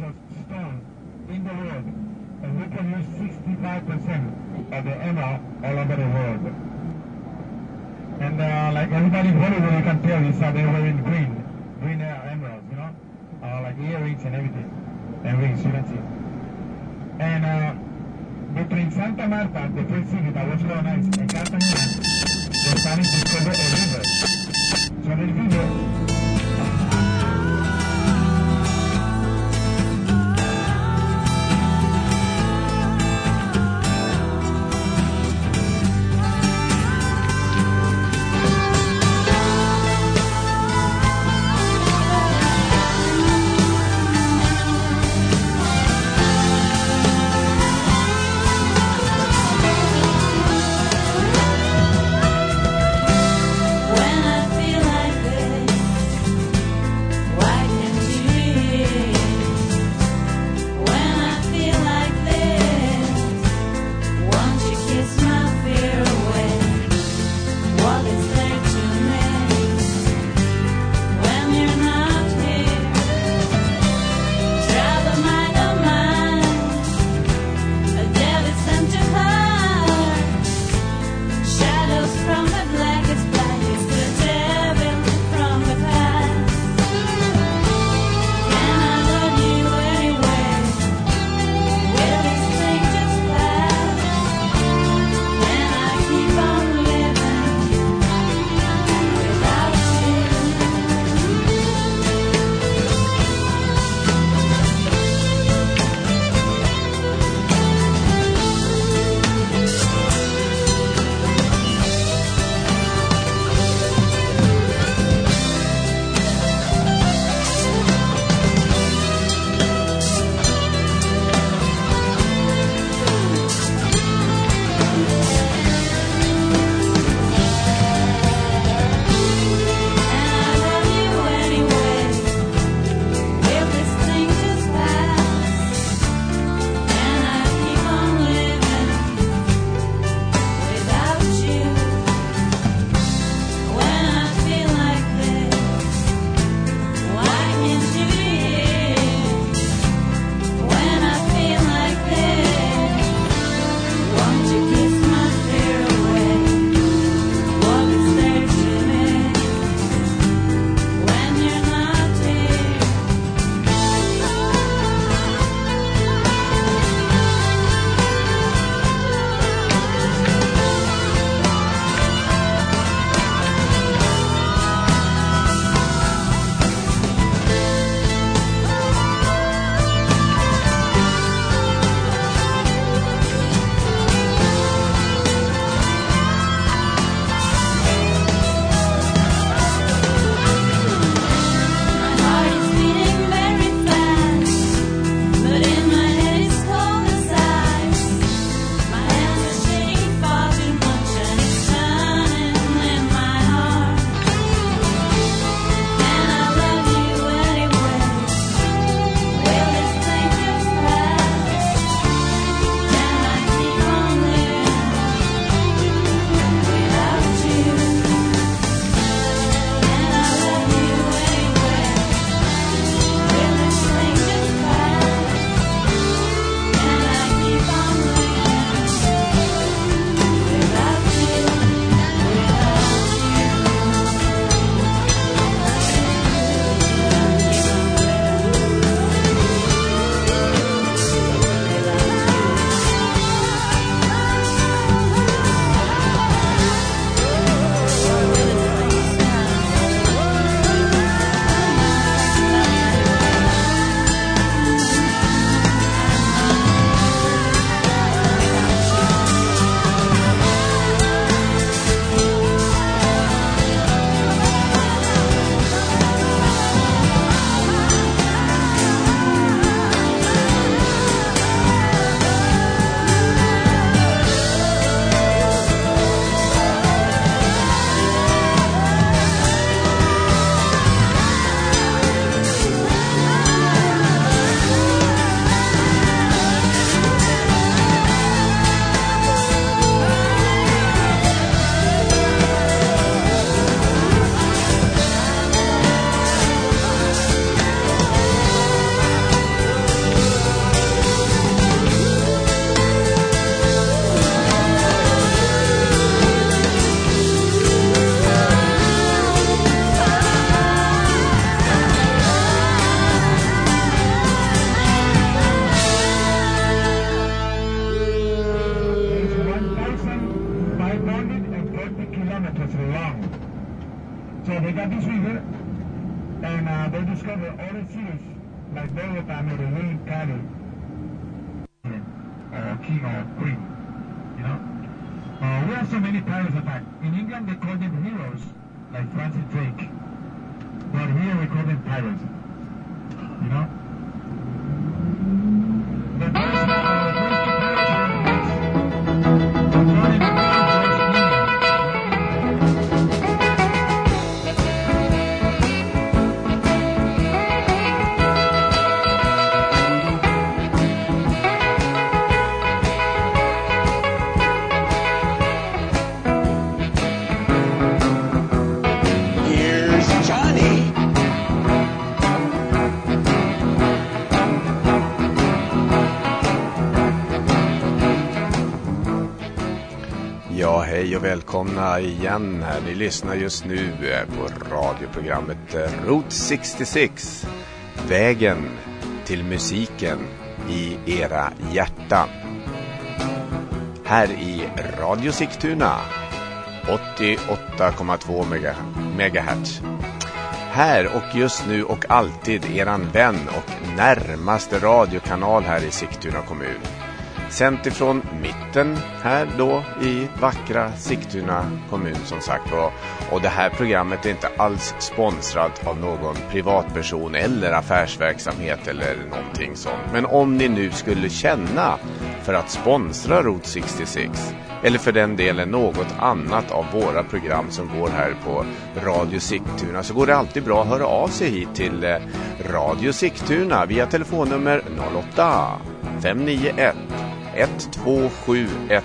of stone in the world, and we can use 65% of the emerald all over the world. And uh, like everybody in Hollywood, you can tell is that they're wearing green, green uh, emeralds, you know, uh, like earrings and everything, and rings, you can see. And uh, between Santa Marta, the first city that was colonized, and Cartagena, the Spanish discovered a river. So the river hej och välkomna igen här. Ni lyssnar just nu eh, på radioprogrammet eh, Route 66. Vägen till musiken i era hjärtan. Här i Radio Sigtuna 88,2 mega- megahertz. Här och just nu och alltid eran vän och närmaste radiokanal här i Sigtuna kommun. Sänt ifrån mitten här då i vackra Sigtuna kommun som sagt. Och, och det här programmet är inte alls sponsrat av någon privatperson eller affärsverksamhet eller någonting sånt. Men om ni nu skulle känna för att sponsra Route 66 eller för den delen något annat av våra program som går här på Radio Sigtuna så går det alltid bra att höra av sig hit till eh, Radio Sigtuna via telefonnummer 08 591 12711.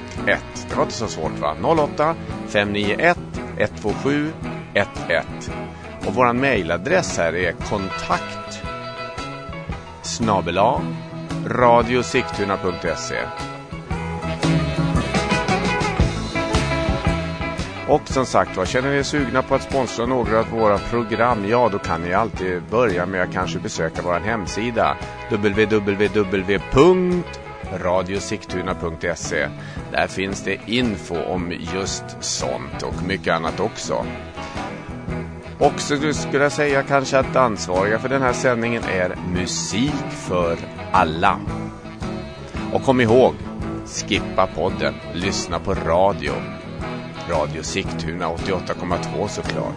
Det var inte så svårt va? 08 591 127 11. Och våran mejladress här är kontakt snabela radiosigtuna.se Och som sagt var, känner ni er sugna på att sponsra några av våra program, ja då kan ni alltid börja med att kanske besöka vår hemsida www www.radiosigtuna.se Där finns det info om just sånt och mycket annat också. Och så skulle jag säga kanske att ansvariga för den här sändningen är musik för alla. Och kom ihåg, skippa podden, lyssna på radio. Radio Sigtuna 88,2 såklart.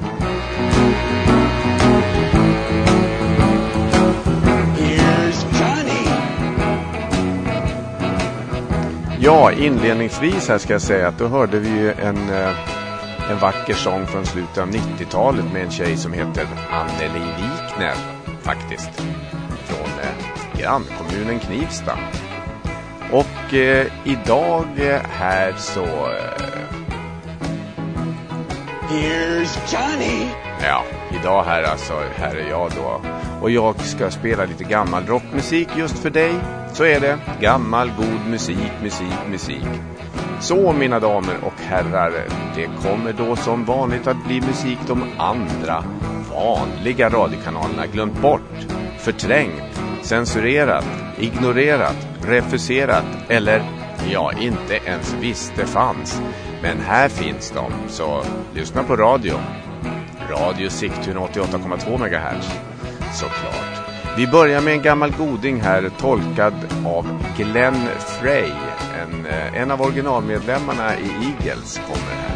Ja, inledningsvis här ska jag säga att då hörde vi ju en, eh, en vacker sång från slutet av 90-talet med en tjej som heter Anneli Wikner, faktiskt. Från eh, grannkommunen Knivsta. Och eh, idag eh, här så, eh, Here's Johnny. ja, idag här alltså, här är jag då. Och jag ska spela lite gammal rockmusik just för dig. Så är det. Gammal, god musik, musik, musik. Så mina damer och herrar, det kommer då som vanligt att bli musik de andra vanliga radiokanalerna glömt bort, förträngt, censurerat, ignorerat, refuserat eller ja, inte ens visste fanns. Men här finns de, så lyssna på radio. Radio Sigtuna 88,2 MHz. Såklart. Vi börjar med en gammal goding här tolkad av Glenn Frey. En, eh, en av originalmedlemmarna i Eagles kommer här.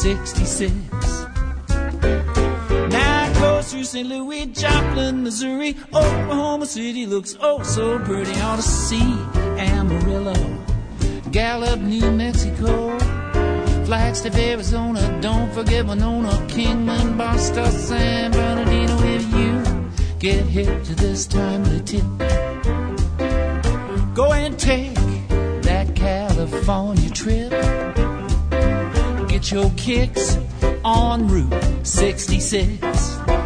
66. Now goes through St. Louis, Joplin, Missouri. Oklahoma City looks oh so pretty. Ought to see Amarillo. Gallup, New Mexico, Flagstaff, Arizona. Don't forget Winona, Kingman, Boston, San Bernardino. If you get hit to this timely tip, go and take that California trip. Your kicks on Route 66.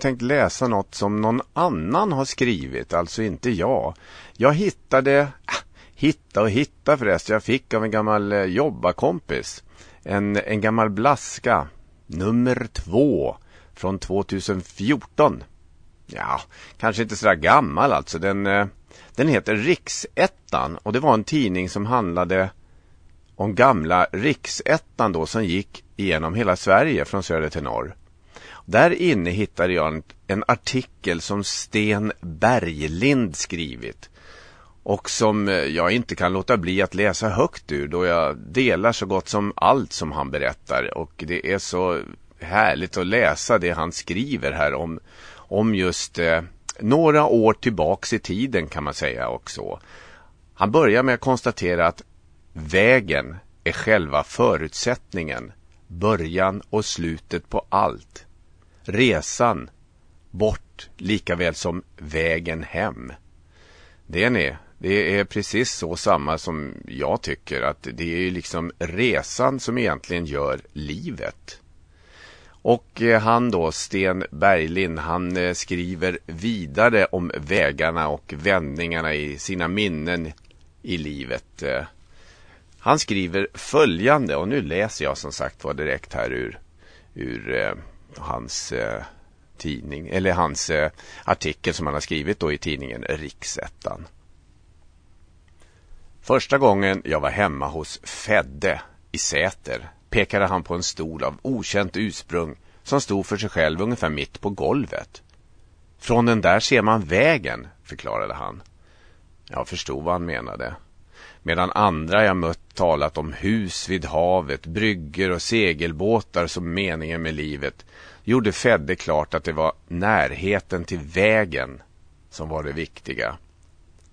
Jag tänkt läsa något som någon annan har skrivit, alltså inte jag. Jag hittade, ah, hitta och hitta förresten, jag fick av en gammal eh, jobbarkompis. En, en gammal blaska, nummer två, från 2014. Ja, kanske inte sådär gammal alltså. Den, eh, den heter Riksettan och det var en tidning som handlade om gamla Riksettan då som gick igenom hela Sverige från söder till norr. Där inne hittade jag en, en artikel som Sten Berglind skrivit. Och som eh, jag inte kan låta bli att läsa högt ur då jag delar så gott som allt som han berättar. Och det är så härligt att läsa det han skriver här om, om just eh, några år tillbaks i tiden kan man säga också. Han börjar med att konstatera att vägen är själva förutsättningen, början och slutet på allt resan bort lika väl som vägen hem. Det är, det är precis så samma som jag tycker att det är liksom resan som egentligen gör livet. Och eh, han då, Sten Berglind, han eh, skriver vidare om vägarna och vändningarna i sina minnen i livet. Han skriver följande, och nu läser jag som sagt var direkt här ur, ur eh, hans eh, tidning, eller hans eh, artikel som han har skrivit då i tidningen Riksettan. Första gången jag var hemma hos Fedde i Säter pekade han på en stol av okänt ursprung som stod för sig själv ungefär mitt på golvet. Från den där ser man vägen, förklarade han. Jag förstod vad han menade. Medan andra jag mött talat om hus vid havet, brygger och segelbåtar som meningen med livet gjorde Fedde klart att det var närheten till vägen som var det viktiga.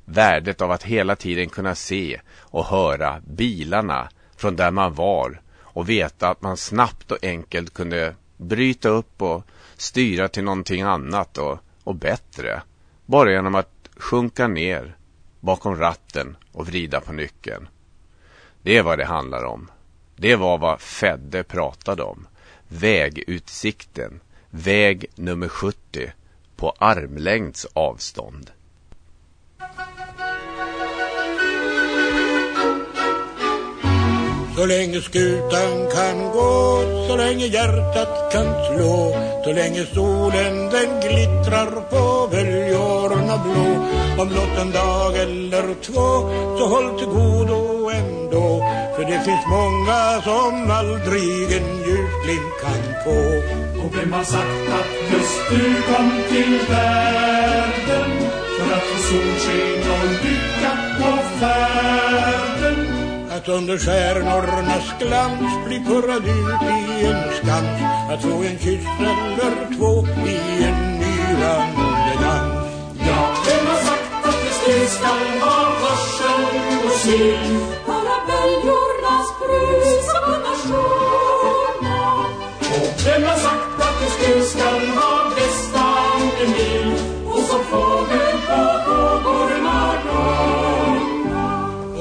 Värdet av att hela tiden kunna se och höra bilarna från där man var och veta att man snabbt och enkelt kunde bryta upp och styra till någonting annat och, och bättre. Bara genom att sjunka ner bakom ratten och vrida på nyckeln. Det är vad det handlar om. Det var vad Fedde pratade om. Vägutsikten. Väg nummer 70 på armlängds avstånd. Så länge skutan kan gå, så länge hjärtat kan slå Så länge solen den glittrar på böljorna blå om blott en dag eller två Så håll till godo ändå. För det finns många som aldrig en ljusglimt kan få. Och vem har sagt att just du kom till världen? För att få solsken och lycka på färden. Att under stjärnornas glans bli purrad ut i en skans. Att få en kyss eller två i en myrande dans att skall ha och Höra böljornas brus och kunna sjunga Och vem har sagt att just du skall ha bästa andemin Och som fågel på vågorna gånga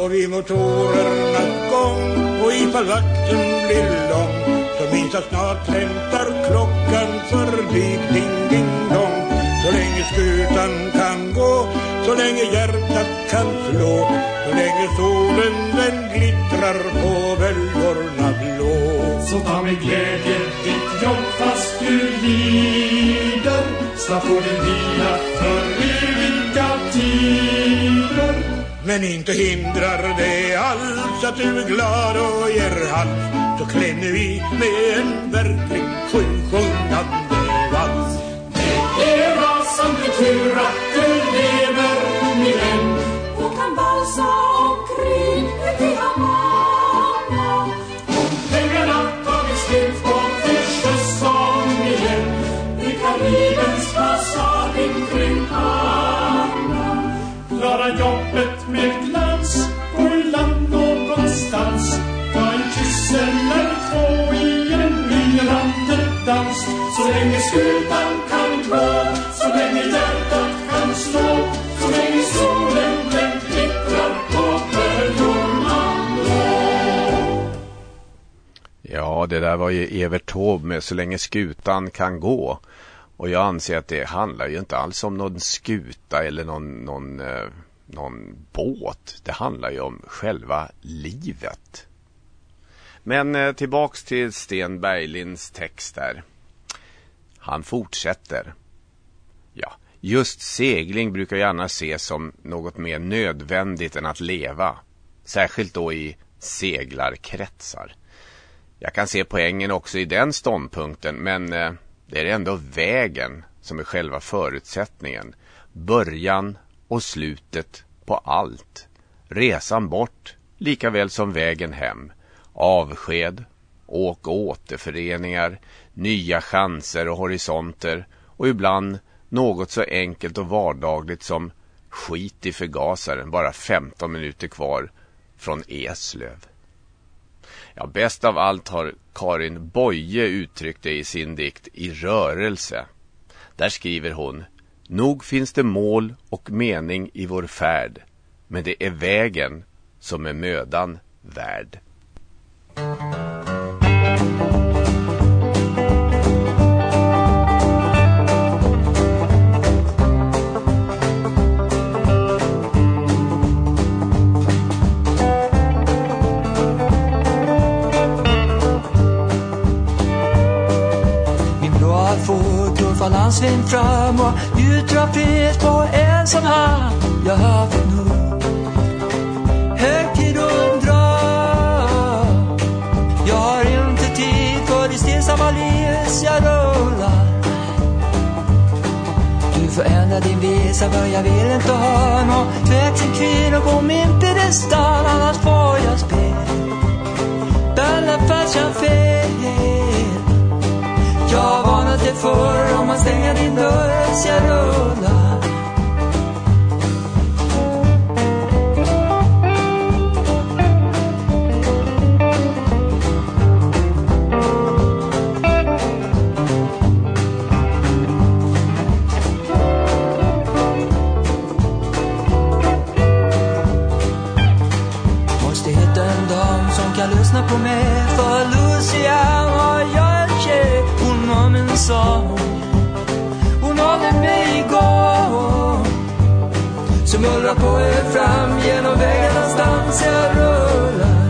Och vid motorernas gång och ifall vakten blir lång. Så minns jag snart hämtar klockan förbi ding ding dong. Så länge skutan kan gå, så länge hjärtat kan slå Så länge solen den glittrar på böljorna blå Så ta med glädje ditt jobb fast du lider. Snart får du vila för eviga tider. Men inte hindrar det alls att du är glad och ger hals. Så klämmer vi med en verklig sjusjungande vals. Det är rasande tur att du lever min vän. Och kan valsa där var ju Evert Taube med Så länge skutan kan gå. Och jag anser att det handlar ju inte alls om någon skuta eller någon, någon, eh, någon båt. Det handlar ju om själva livet. Men eh, tillbaks till Sten Berglins text där. Han fortsätter. Ja, just segling brukar gärna ses som något mer nödvändigt än att leva. Särskilt då i seglarkretsar. Jag kan se poängen också i den ståndpunkten men eh, det är ändå vägen som är själva förutsättningen. Början och slutet på allt. Resan bort lika väl som vägen hem. Avsked, åk och återföreningar, nya chanser och horisonter och ibland något så enkelt och vardagligt som skit i förgasaren bara 15 minuter kvar från Eslöv. Ja, bäst av allt har Karin Boye uttryckt det i sin dikt I rörelse. Där skriver hon Nog finns det mål och mening i vår färd, men det är vägen som är mödan värd. Fot landsvind fram och utdrar frihet på ensam hand. Jag har fått nog. Högtid undrar. Jag har inte tid för det stillsamma livs jag rullar. Du får ändra din visa för jag vill inte ha någon växel kvinna. Kom inte det stan annars får jag spel. Bälla fast jag fel. Jag har varnat dig förr om man stänger din dörr så jag rullar. Måste hitta en dam som kan lyssna på mig Hon har min Hon håller mig igång Som mullrar på er fram genom vägen någonstans jag rullar.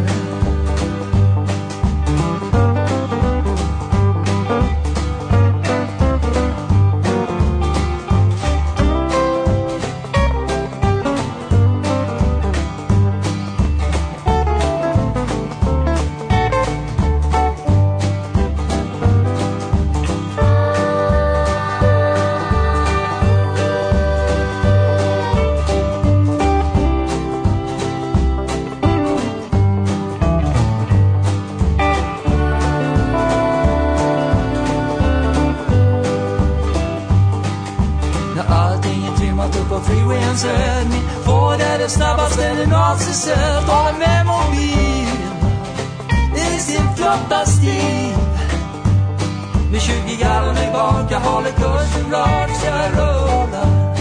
Jag håller kursen rak så jag rullar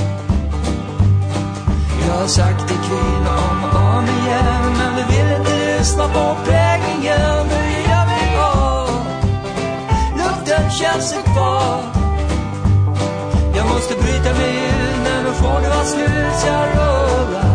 Jag har sagt till kvinnor om och om igen Men vi vill inte lyssna på präglingen Nu gör vi av. Luften känns så kvar. Jag måste bryta mig ur men nu får det vara slut så jag rullar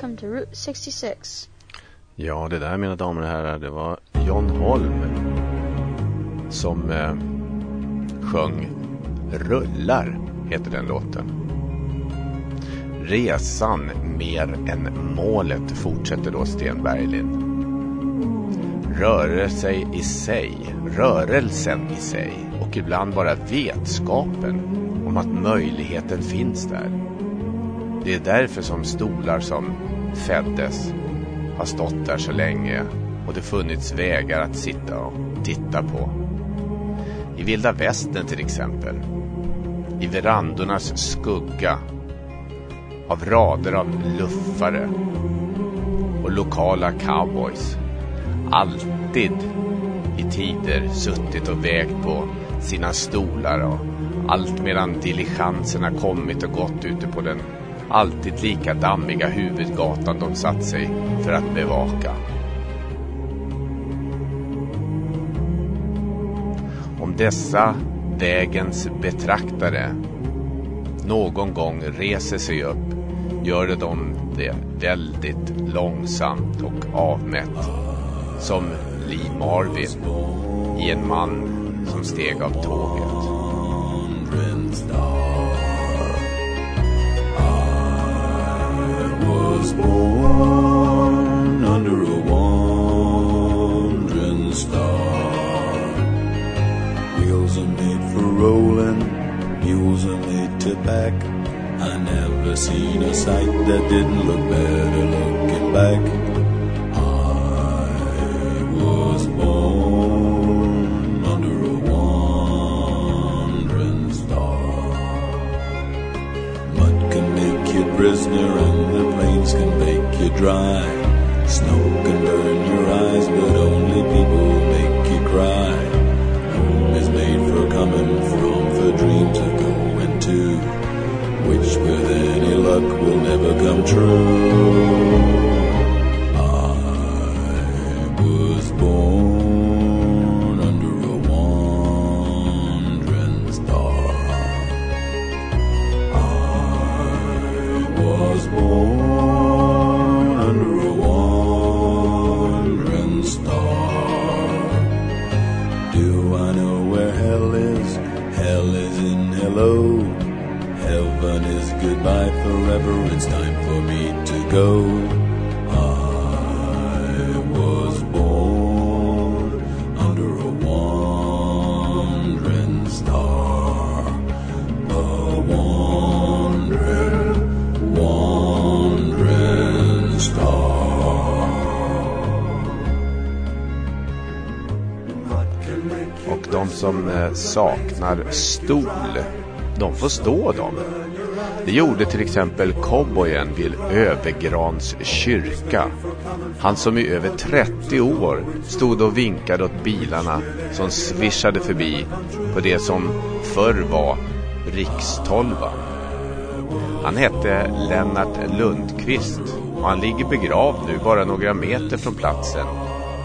welcome to Route 66. Ja, det där mina damer och herrar, det var John Holm som eh, sjöng Rullar, heter den låten. Resan mer än målet fortsätter då Sten Berglind. Rörelse i sig, rörelsen i sig och ibland bara vetskapen om att möjligheten finns där. Det är därför som stolar som föddes har stått där så länge och det funnits vägar att sitta och titta på. I vilda västern till exempel. I verandornas skugga. Av rader av luffare. Och lokala cowboys. Alltid i tider suttit och vägt på sina stolar och allt medan diligenserna kommit och gått ute på den alltid lika dammiga huvudgatan de satt sig för att bevaka. Om dessa vägens betraktare någon gång reser sig upp gör de det väldigt långsamt och avmätt. Som Lee Marvin i En man som steg av tåget. Was born under a wandering star. Wheels are made for rolling, mules are made to back. I never seen a sight that didn't look better looking back. I was born under a wandering star. Mud can make you prisoner and the plains can make you dry. Snow can burn your eyes, but only people make you cry. Home is made for coming from, for dreams of going to, which with any luck will never come true. Forever. It's time for me to go. I was born under a wandering star. A wandering, wandering star. Och de som eh, saknar stol, de får stå dem. Det gjorde till exempel cowboyen vid Övergrans kyrka. Han som i över 30 år stod och vinkade åt bilarna som svischade förbi på det som förr var Rikstolvan. Han hette Lennart Lundqvist och han ligger begravd nu bara några meter från platsen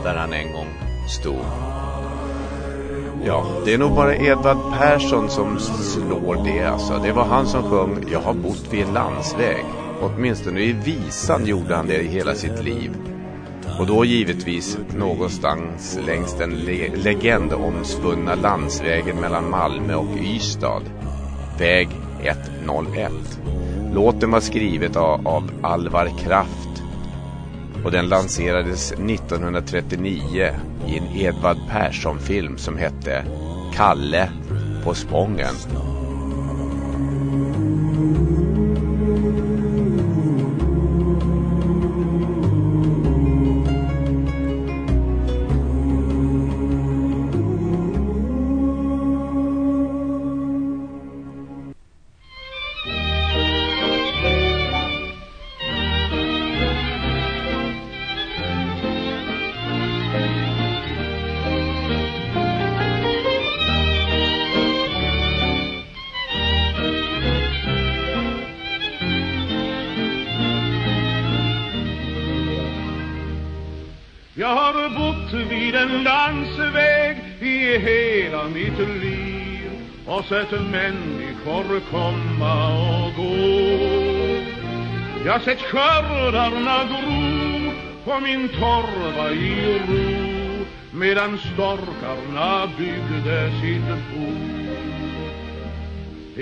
där han en gång stod. Ja, det är nog bara Edvard Persson som slår det alltså. Det var han som sjöng Jag har bott vid en landsväg. Åtminstone i visan gjorde han det i hela sitt liv. Och då givetvis någonstans längs den le legendomspunna landsvägen mellan Malmö och Ystad. Väg 101. Låten var skrivet av, av Alvar Kraft och den lanserades 1939 i en Edvard Persson-film som hette Kalle på Spången. Jag sett skördarna gro på min torva i ro medan storkarna byggde sitt bo.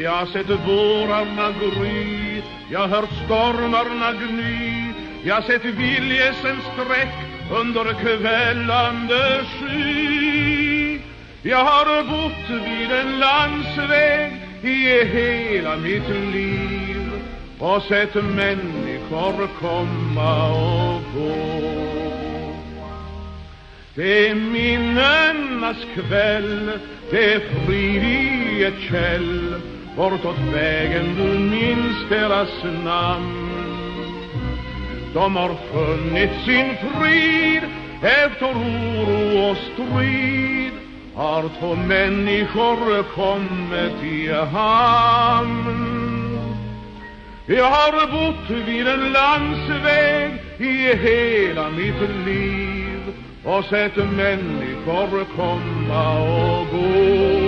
Jag har sett vårarna gry, jag hört stormarna gny, jag har sett viljesen sträck under kvällande sky. Jag har bott vid en landsväg i hela mitt liv och sett människor komma och gå. Det är minnenas kväll, det är frid i ett käll bortåt vägen du minns deras namn. De har funnit sin frid efter oro och strid har två människor kommit i hamn. Jag har bott vid en landsväg i hela mitt liv och sett människor komma och gå.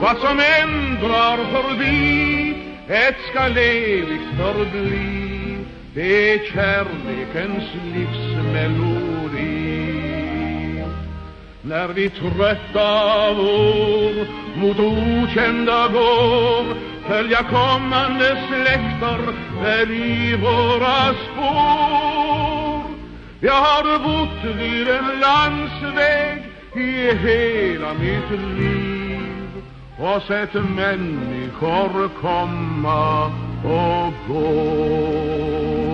Vad som ändrar förbi, ett skall evigt förbli det är kärlekens livsmelodi. När vi trötta vår mot okända går följa kommande släkter där i våra spår. Jag har bott vid en landsväg i hela mitt liv och sett människor komma och gå.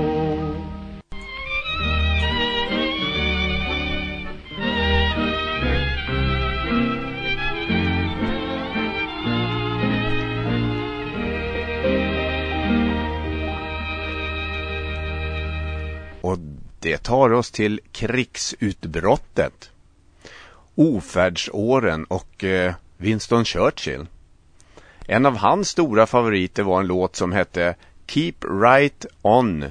Det tar oss till krigsutbrottet. Ofärdsåren och eh, Winston Churchill. En av hans stora favoriter var en låt som hette Keep Right On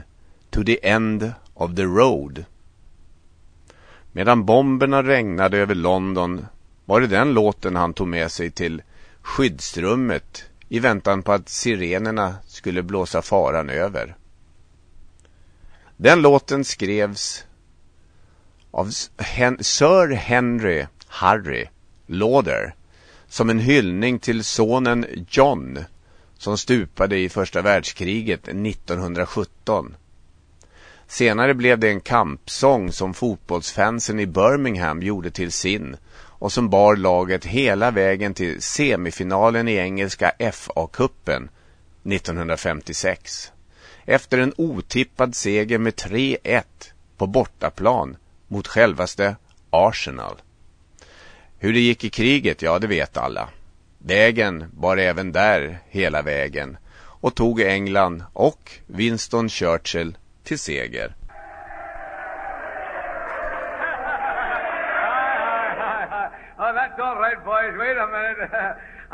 to the End of the Road. Medan bomberna regnade över London var det den låten han tog med sig till skyddsrummet i väntan på att sirenerna skulle blåsa faran över. Den låten skrevs av Sir Henry Harry Lauder som en hyllning till sonen John som stupade i första världskriget 1917. Senare blev det en kampsång som fotbollsfansen i Birmingham gjorde till sin och som bar laget hela vägen till semifinalen i engelska FA-cupen 1956. Efter en otippad seger med 3-1 på bortaplan mot självaste Arsenal. Hur det gick i kriget, ja det vet alla. Vägen var även där hela vägen och tog England och Winston Churchill till seger.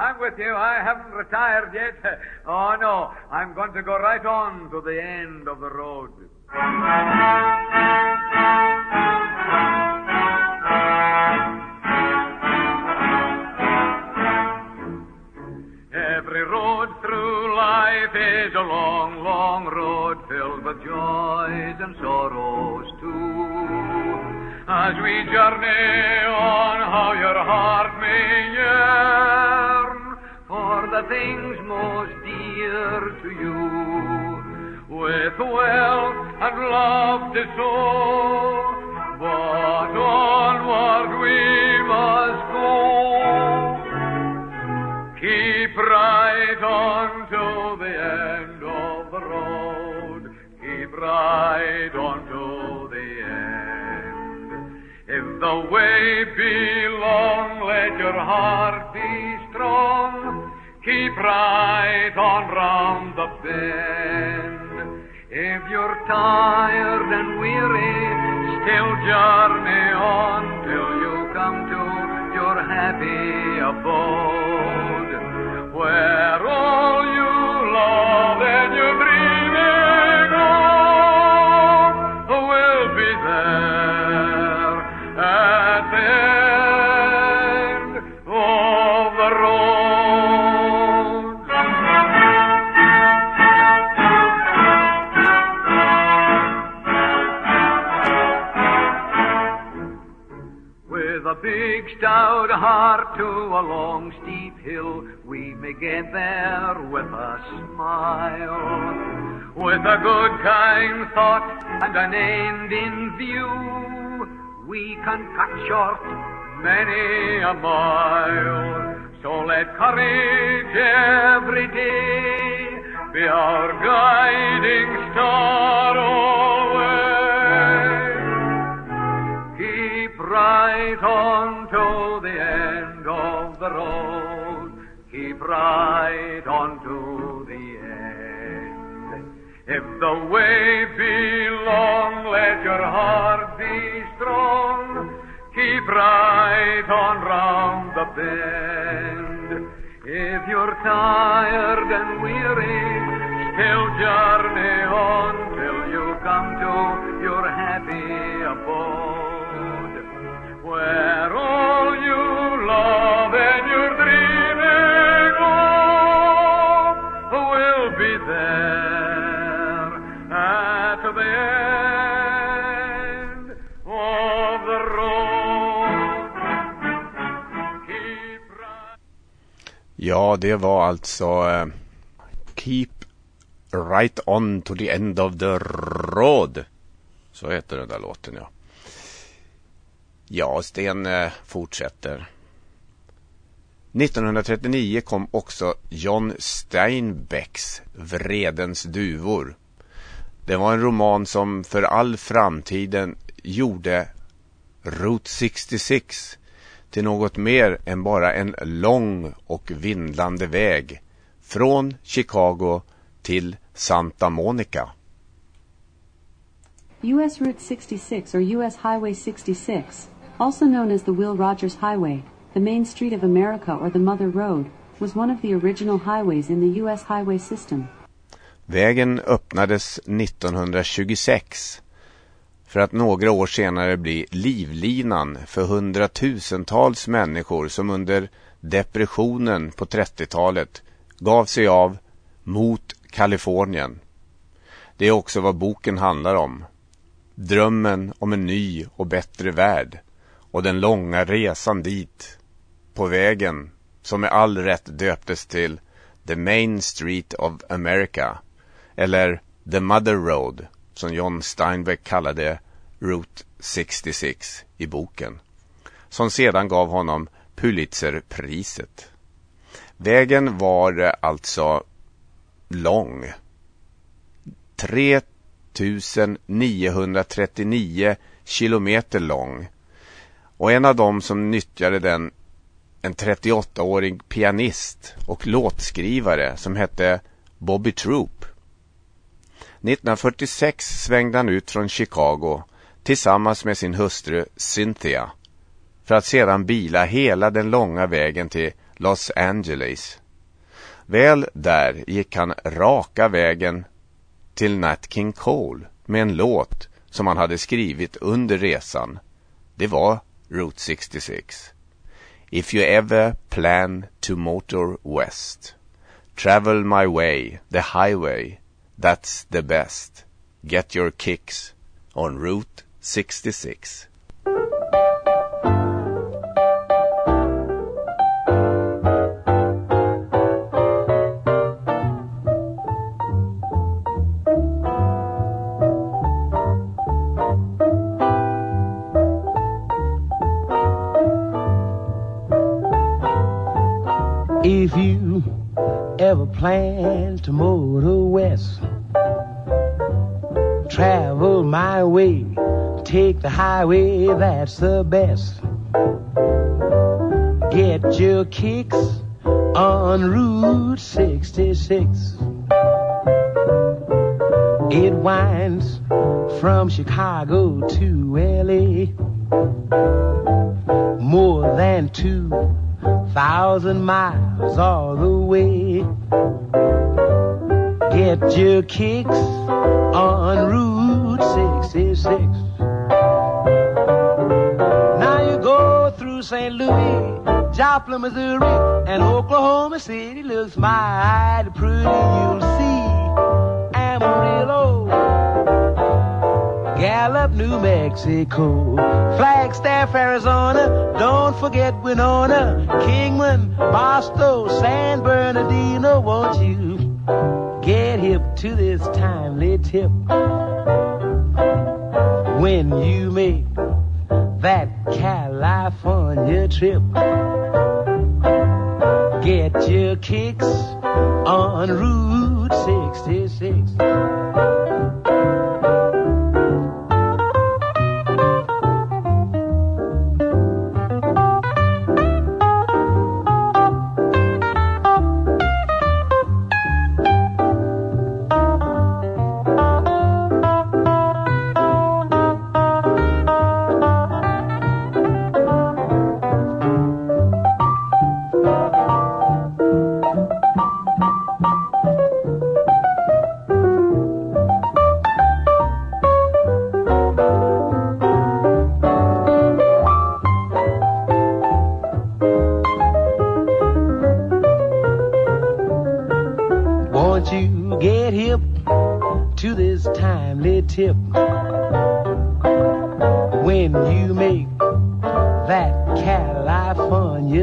I'm with you. I haven't retired yet. Oh, no. I'm going to go right on to the end of the road. Every road through life is a long, long road filled with joys and sorrows too. As we journey on, how your heart may yearn things most dear to you. with wealth and love to sow. But onward we must go. Keep right on to the end of the road. Keep right on to the end. If the way be long, let your heart be strong. Keep right on round the bend. If you're tired and weary, still journey on till you come to your happy abode. Where all stout heart to a long steep hill, we may get there with a smile. With a good kind thought and an end in view, we can cut short many a mile. So let courage every day be our guiding star always. Right on to the end of the road. Keep right on to the end. If the way be long, let your heart be strong. Keep right on round the bend. If you're tired and weary, still journey on till you come to your happy abode. Ja, det var alltså uh, Keep Right On to the End of the Road. Så heter den där låten ja. Ja, Sten eh, fortsätter. 1939 kom också John Steinbecks Vredens duvor. Det var en roman som för all framtiden gjorde Route 66 till något mer än bara en lång och vindlande väg från Chicago till Santa Monica. U.S. Route 66 or U.S. Highway 66, also known as the Will Rogers Highway, the Main Street of America or the Mother Road, was one of the original highways in the U.S. highway system. Vägen öppnades 1926 för att några år senare bli livlinan för hundratusentals människor som under depressionen på 30-talet gav sig av mot Kalifornien. Det är också vad boken handlar om. Drömmen om en ny och bättre värld och den långa resan dit på vägen som med all rätt döptes till The Main Street of America eller The Mother Road som John Steinbeck kallade Route 66 i boken. Som sedan gav honom Pulitzerpriset. Vägen var eh, alltså lång. 3939 kilometer lång. Och en av dem som nyttjade den, en 38-årig pianist och låtskrivare som hette Bobby Troop. 1946 svängde han ut från Chicago tillsammans med sin hustru Cynthia för att sedan bila hela den långa vägen till Los Angeles. Väl där gick han raka vägen till Nat King Cole med en låt som han hade skrivit under resan. Det var Route 66. If you ever plan to motor west, travel my way, the highway, that's the best. Get your kicks on Route 66. Ever plan to motor west, travel my way, take the highway, that's the best. Get your kicks on Route 66. It winds from Chicago to LA. More than two thousand miles all the way. Get your kicks on Route 66. Now you go through St. Louis, Joplin, Missouri, and Oklahoma City looks mighty pretty. You'll see Amarillo, Gallup, New Mexico, Flagstaff, Arizona. Don't forget Winona, Kingman, Boston, San Bernardino. Won't you get hip to this timely tip when you make that California trip? Get your kicks on Route 66.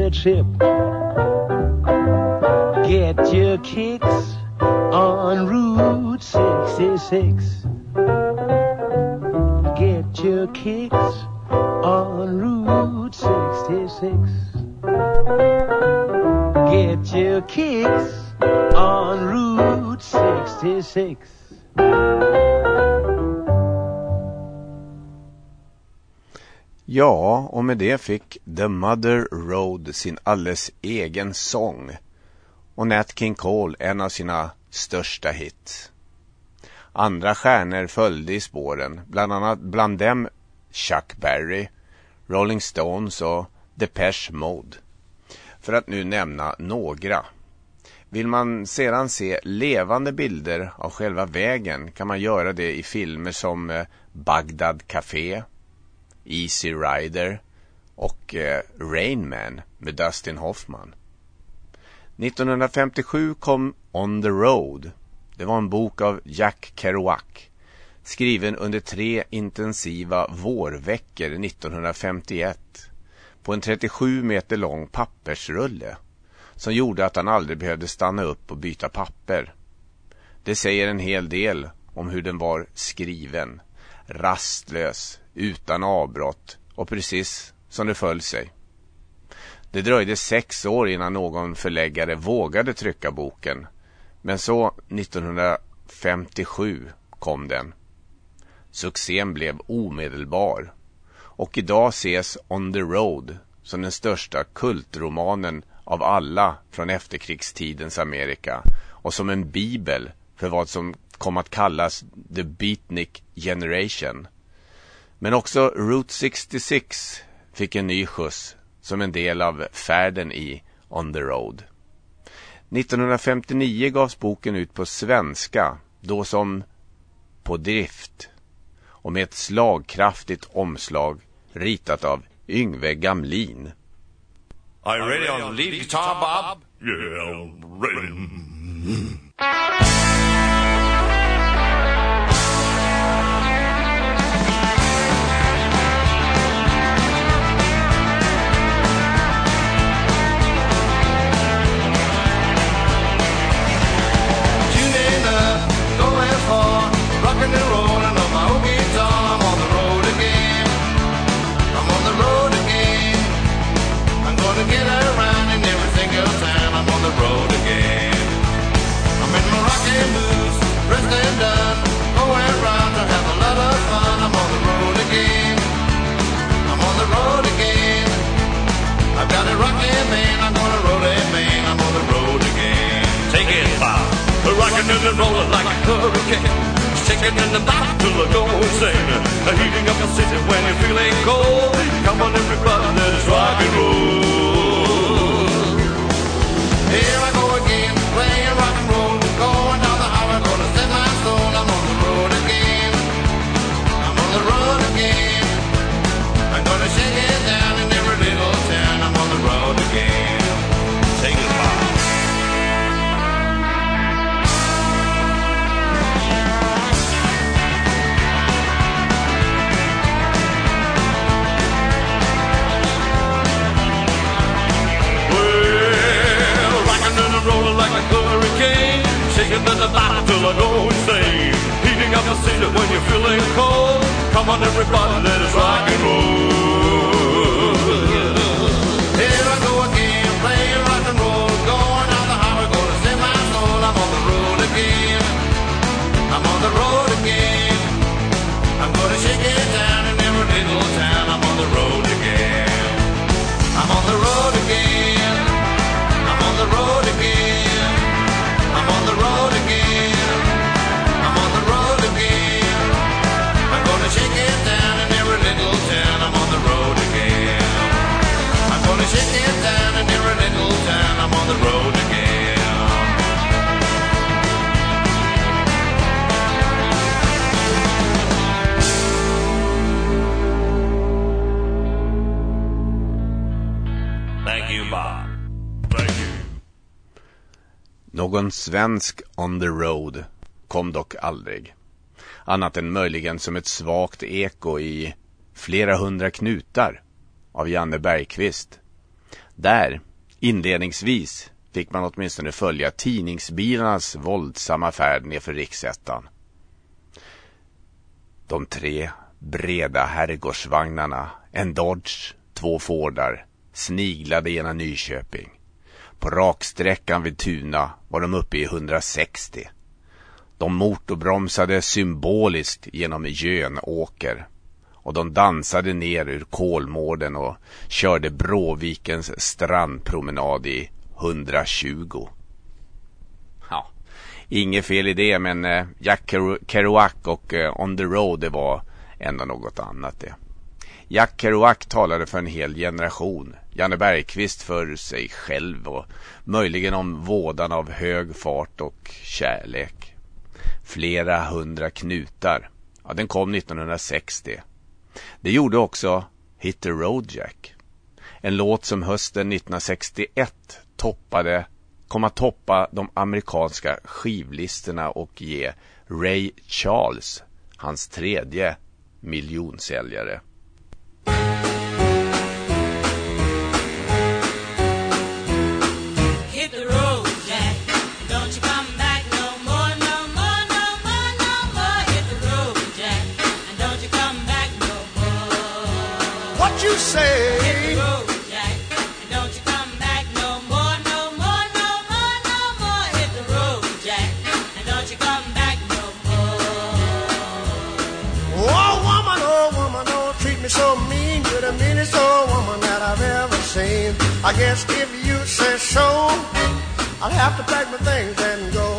California trip? Get your kicks on Route 66. Get your kicks on Route 66. Get your kicks on Route 66. Ja, och med det fick The Mother Road sin alldeles egen sång. Och Nat King Cole en av sina största hits. Andra stjärnor följde i spåren, bland annat bland dem Chuck Berry, Rolling Stones och Depeche Mode. För att nu nämna några. Vill man sedan se levande bilder av själva vägen kan man göra det i filmer som eh, Bagdad Café, Easy Rider och eh, Rain Man med Dustin Hoffman. 1957 kom On the Road. Det var en bok av Jack Kerouac skriven under tre intensiva vårveckor 1951 på en 37 meter lång pappersrulle som gjorde att han aldrig behövde stanna upp och byta papper. Det säger en hel del om hur den var skriven. Rastlös, utan avbrott och precis som det föll sig. Det dröjde sex år innan någon förläggare vågade trycka boken. Men så 1957 kom den. Succén blev omedelbar. Och idag ses On the Road som den största kultromanen av alla från efterkrigstidens Amerika och som en bibel för vad som kom att kallas The Beatnik Generation. Men också Route 66 fick en ny skjuts som en del av färden i On the Road. 1959 gavs boken ut på svenska, då som På drift och med ett slagkraftigt omslag ritat av Yngve Gamlin. Are you ready on lead guitar, Bob? Yeah, ready. Någon svensk on the road kom dock aldrig. Annat än möjligen som ett svagt eko i Flera hundra knutar av Janne Bergqvist. Där, inledningsvis, fick man åtminstone följa tidningsbilarnas våldsamma färd nedför riksettan. De tre breda herrgårdsvagnarna, en Dodge, två Fordar, sniglade genom Nyköping. På raksträckan vid Tuna var de uppe i 160. De motorbromsade symboliskt genom Jönåker och de dansade ner ur Kolmården och körde Bråvikens strandpromenad i 120. Ja, inget fel i det men eh, Jack Kerouac och eh, On the Road det var ändå något annat det. Jack Kerouac talade för en hel generation. Janne Bergqvist för sig själv och möjligen om vådan av hög fart och kärlek. Flera hundra knutar. Ja, den kom 1960. Det gjorde också Hit the Road Jack. En låt som hösten 1961 toppade, kom att toppa de amerikanska skivlistorna och ge Ray Charles hans tredje miljonsäljare. prettiest old woman that I've ever seen. I guess if you say so, I'll have to pack my things and go.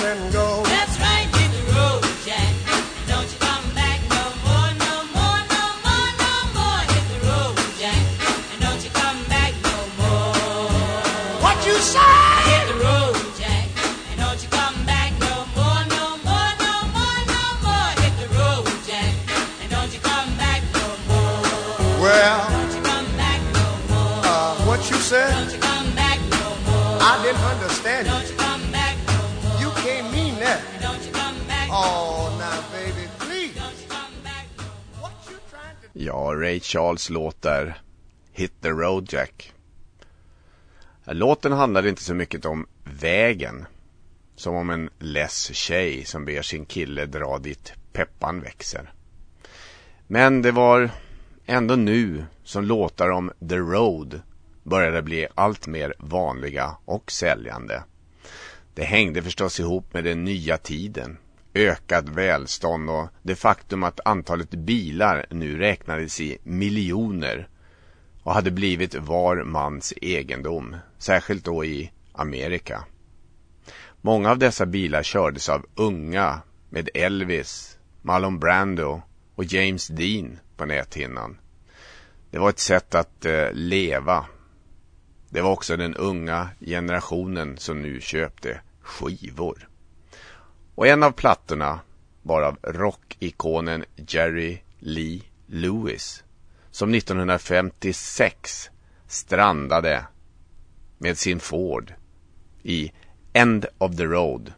Ja, Ray Charles låt där Hit the Road Jack. Låten handlade inte så mycket om vägen. Som om en less tjej som ber sin kille dra dit peppan växer. Men det var ändå nu som låtar om The Road började bli allt mer vanliga och säljande. Det hängde förstås ihop med den nya tiden, ökat välstånd och det faktum att antalet bilar nu räknades i miljoner och hade blivit var mans egendom, särskilt då i Amerika. Många av dessa bilar kördes av unga med Elvis, Marlon Brando och James Dean på näthinnan. Det var ett sätt att eh, leva. Det var också den unga generationen som nu köpte skivor. Och en av plattorna var av rockikonen Jerry Lee Lewis som 1956 strandade med sin Ford i End of the Road.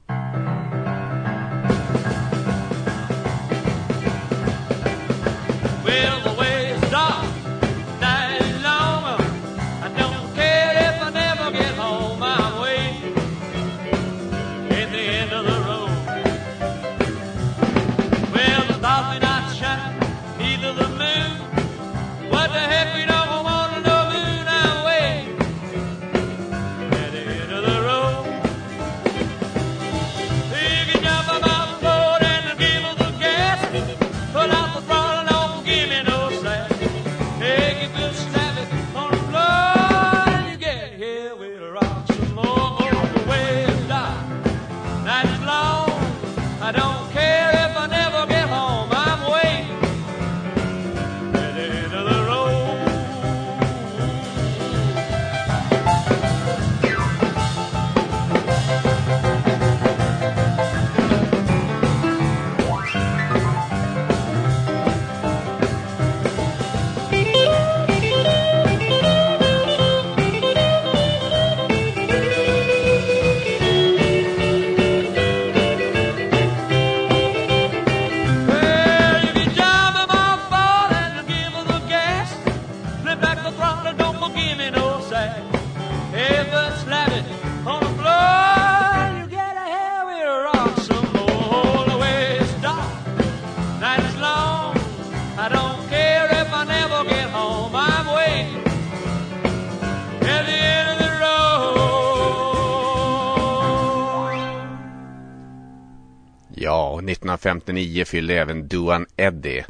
1959 fyllde även Duan Eddy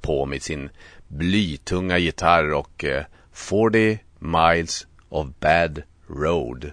på med sin blytunga gitarr och eh, 40 Miles of Bad Road.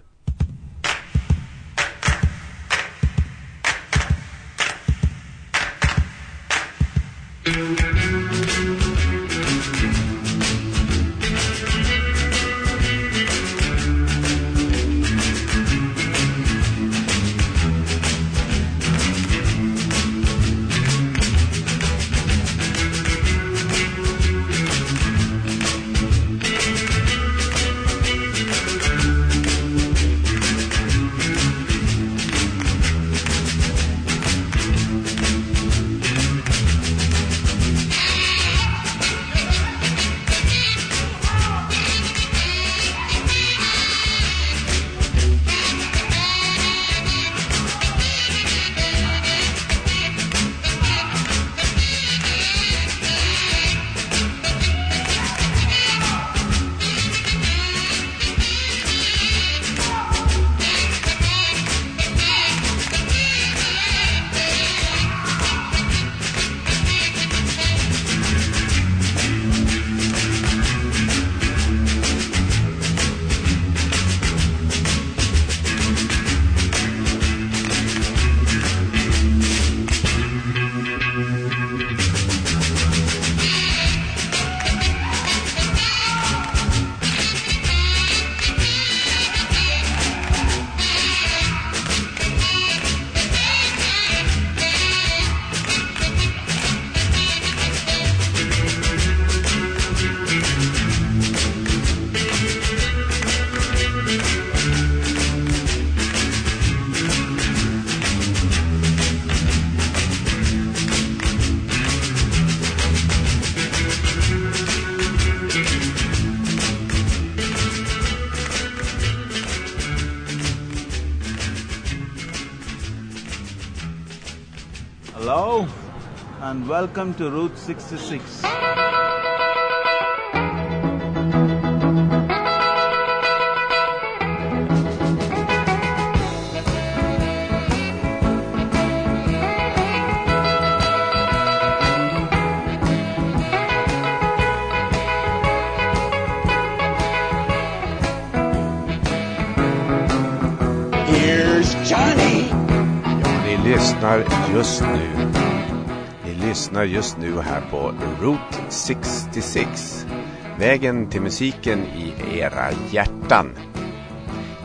And welcome to Route 66. Here's Johnny. Ja, ni lyssnar just nu. Lyssnar just nu här på Route 66. Vägen till musiken i era hjärtan.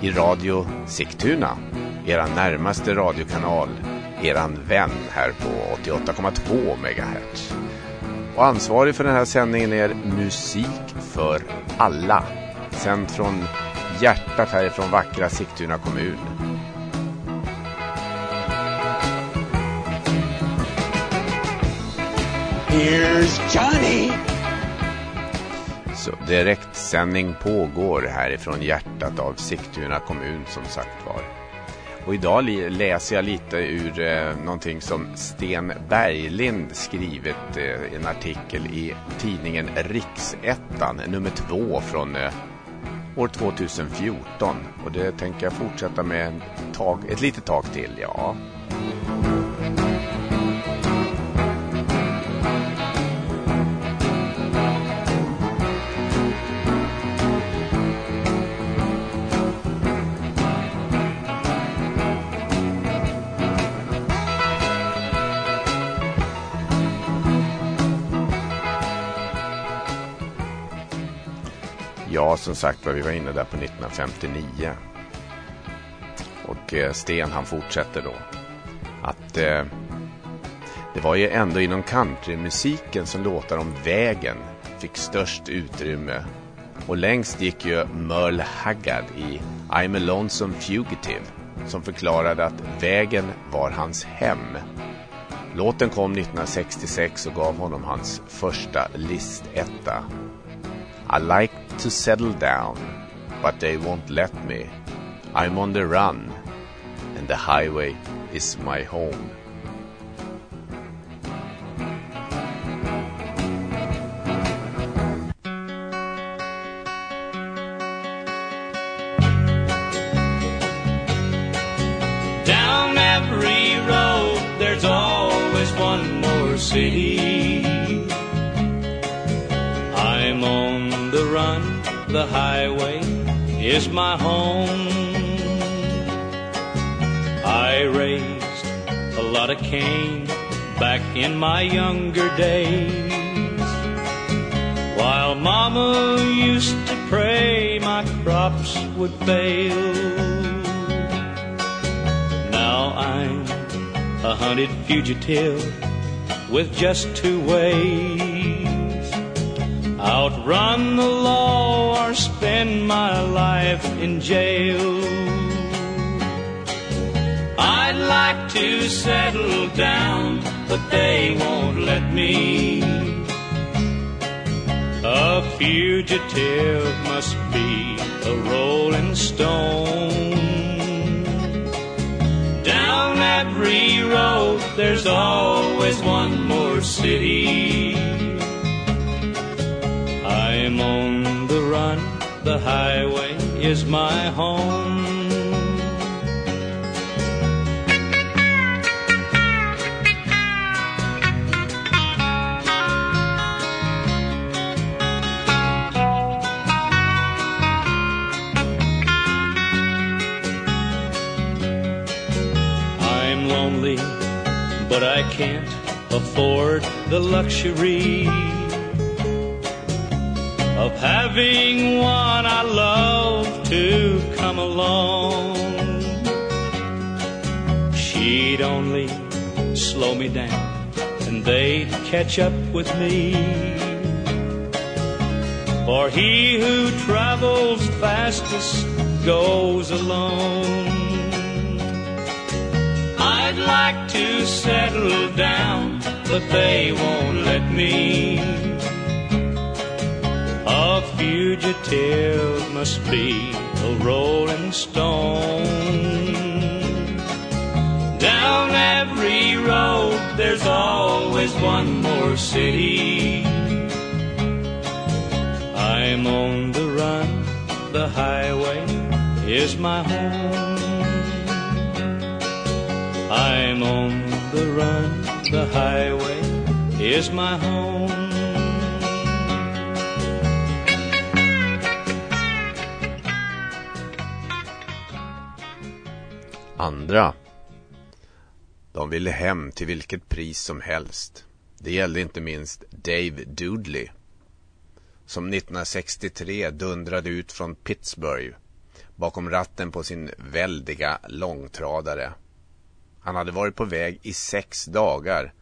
I Radio Sigtuna. Era närmaste radiokanal. Eran vän här på 88,2 MHz. Och ansvarig för den här sändningen är Musik för alla. Sänd från hjärtat härifrån vackra Sigtuna kommun. Here's Johnny. Så direktsändning pågår härifrån hjärtat av Sigtuna kommun som sagt var. Och idag läser jag lite ur eh, någonting som Sten Berglind skrivit eh, en artikel i tidningen Riksettan, nummer två från eh, år 2014. Och det tänker jag fortsätta med en tag, ett litet tag till, ja. Som sagt var, vi var inne där på 1959. Och eh, Sten han fortsätter då att eh, det var ju ändå inom countrymusiken som låtar om vägen fick störst utrymme. Och längst gick ju Merle Haggard i I'm a Lonesome Fugitive som förklarade att vägen var hans hem. Låten kom 1966 och gav honom hans första listetta. I like to settle down, but they won't let me. I'm on the run, and the highway is my home. Down every road, there's always one more city. The highway is my home. I raised a lot of cane back in my younger days. While Mama used to pray my crops would fail. Now I'm a hunted fugitive with just two ways. Outrun the law or spend my life in jail. I'd like to settle down, but they won't let me. A fugitive must be a rolling stone. Down every road, there's always one more city. I'm on the run, the highway is my home. I'm lonely, but I can't afford the luxury of having one I love to come along. She'd only slow me down and they'd catch up with me. For he who travels fastest goes alone. I'd like to settle down, but they won't let me. Fugitive must be a rolling stone. Down every road, there's always one more city. I'm on the run, the highway is my home. I'm on the run, the highway is my home. Andra. De ville hem till vilket pris som helst. Det gällde inte minst Dave Doodley. Som 1963 dundrade ut från Pittsburgh bakom ratten på sin väldiga långtradare. Han hade varit på väg i sex dagar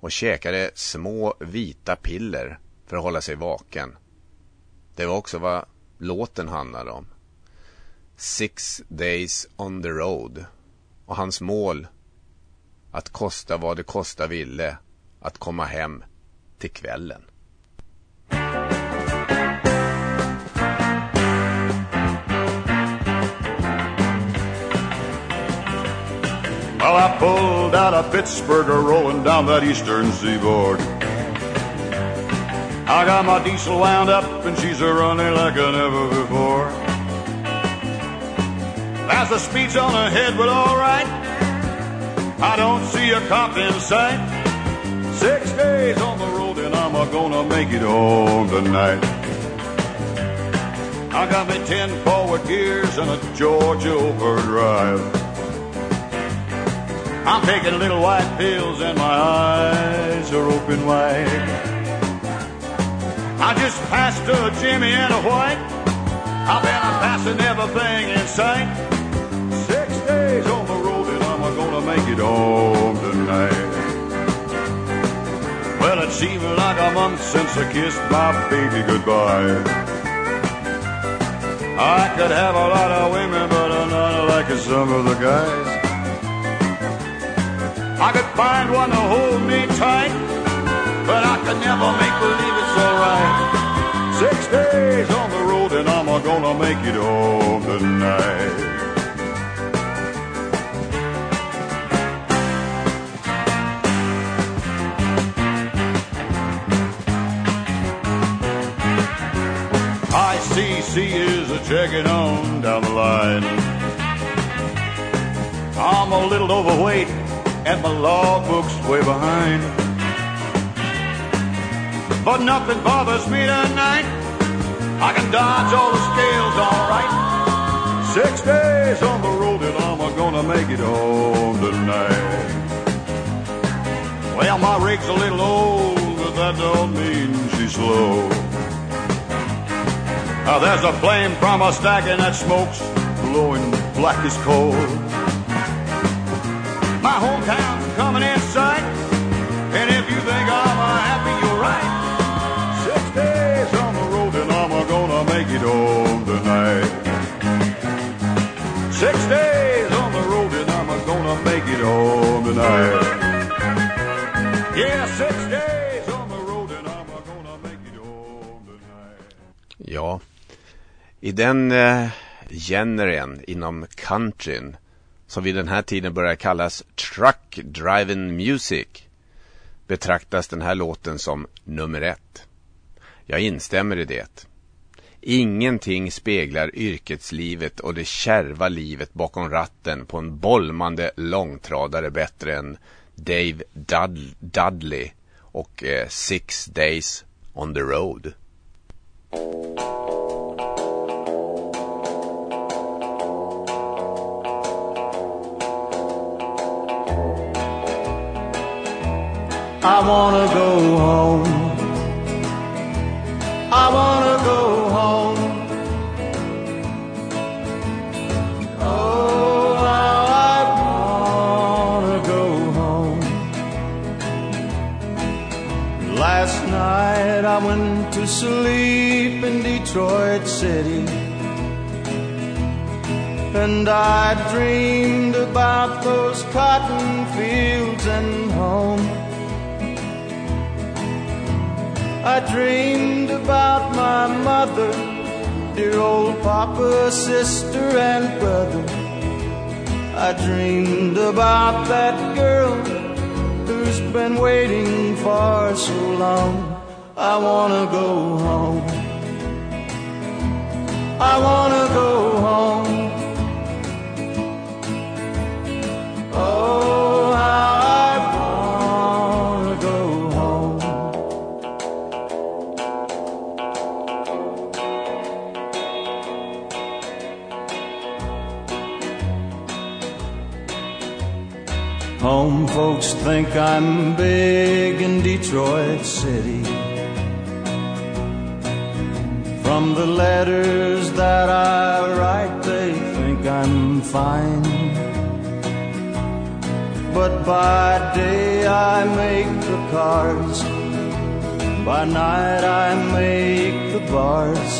och käkade små vita piller för att hålla sig vaken. Det var också vad låten handlade om. Six Days on the Road och hans mål att kosta vad det kosta ville att komma hem till kvällen. Well, I pulled out of Pittsburgh, rolling down that eastern seaboard. I got my diesel wound up, and she's a running like I never before. There's the speeds on her ahead, but all right. I don't see a cop in sight. Six days on the road, and I'm gonna make it home tonight. I got me ten forward gears and a Georgia overdrive. I'm taking little white pills and my eyes are open wide. I just passed a Jimmy and a White. I've been a passing everything in sight. Six days on the road and I'm gonna make it home tonight. Well, it seems like a month since I kissed my baby goodbye. I could have a lot of women, but I'm not like some of the guys. I could find one to hold me tight, but I could never make believe it's alright. Six days on the and I'm gonna make it home tonight. ICC is a checking on down the line. I'm a little overweight and my logbook's way behind. But nothing bothers me tonight. I can dodge all the scales all right. Six days on the road and I'm gonna make it home tonight. Well, my rig's a little old, but that don't mean she's slow. Now there's a flame from a stack and that smoke's blowing black as coal. My hometown's coming in Ja, i den eh, genren inom countryn som vid den här tiden börjar kallas truck driven music betraktas den här låten som nummer ett. Jag instämmer i det. Ingenting speglar yrkeslivet och det kärva livet bakom ratten på en bolmande långtradare bättre än Dave Dud- Dudley och eh, Six Days on the Road. I wanna go home. I wanna Night I went to sleep in Detroit City. And I dreamed about those cotton fields and home. I dreamed about my mother, dear old papa, sister, and brother. I dreamed about that girl just been waiting for so long. I wanna go home. I wanna go home. Oh, Home folks think I'm big in Detroit City. From the letters that I write, they think I'm fine. But by day I make the cards, by night I make the bars.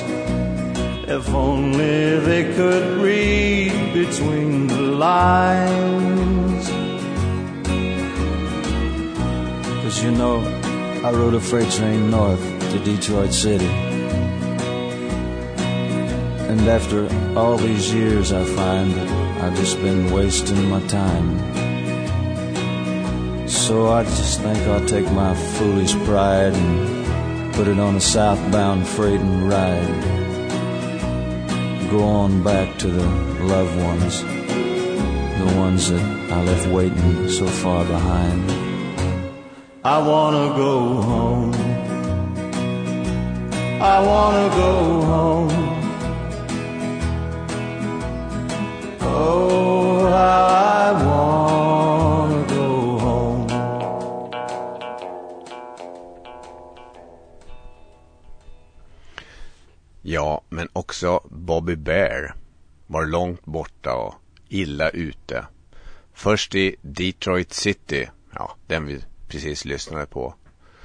If only they could read between the lines. You know, I rode a freight train north to Detroit City. And after all these years, I find that I've just been wasting my time. So I just think I'll take my foolish pride and put it on a southbound freight and ride. Go on back to the loved ones, the ones that I left waiting so far behind. I wanna go home. I wanna go home. Oh, I wanna go home. Ja, men också Bobby Bear var långt borta och illa ute. Först i Detroit City, ja, den vi precis lyssnade på.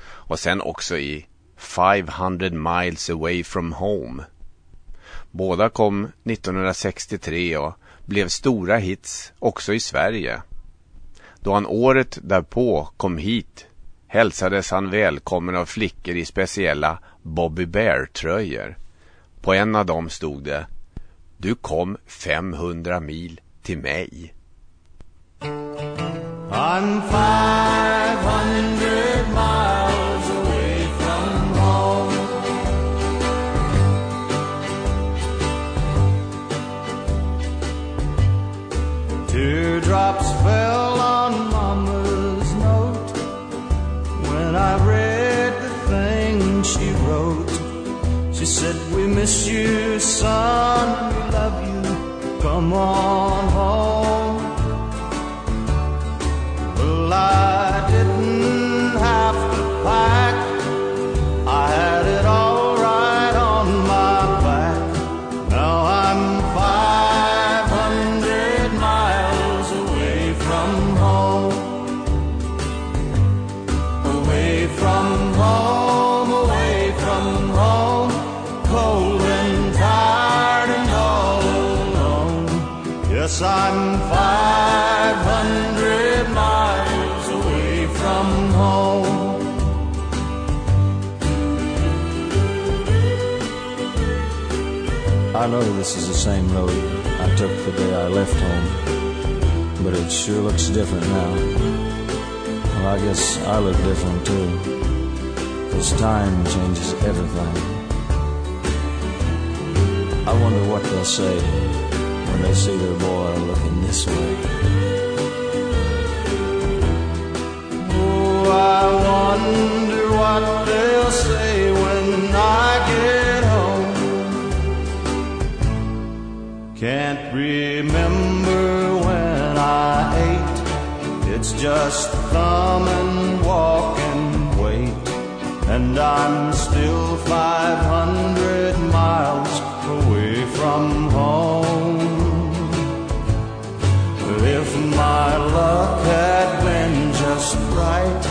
Och sen också i 500 miles away from home. Båda kom 1963 och blev stora hits också i Sverige. Då han året därpå kom hit hälsades han välkommen av flickor i speciella Bobby Bear-tröjor. På en av dem stod det Du kom 500 mil till mig. I'm 500 miles away from home. Teardrops fell on Mama's note when I read the thing she wrote. She said, We miss you, son, we love you, come on home. Know this is the same road I took the day I left home, but it sure looks different now. Well, I guess I look different too, because time changes everything. I wonder what they'll say when they see their boy looking this way. Oh, I wonder what they'll say when I Can't remember when I ate. It's just come and walk and wait. And I'm still 500 miles away from home. If my luck had been just right,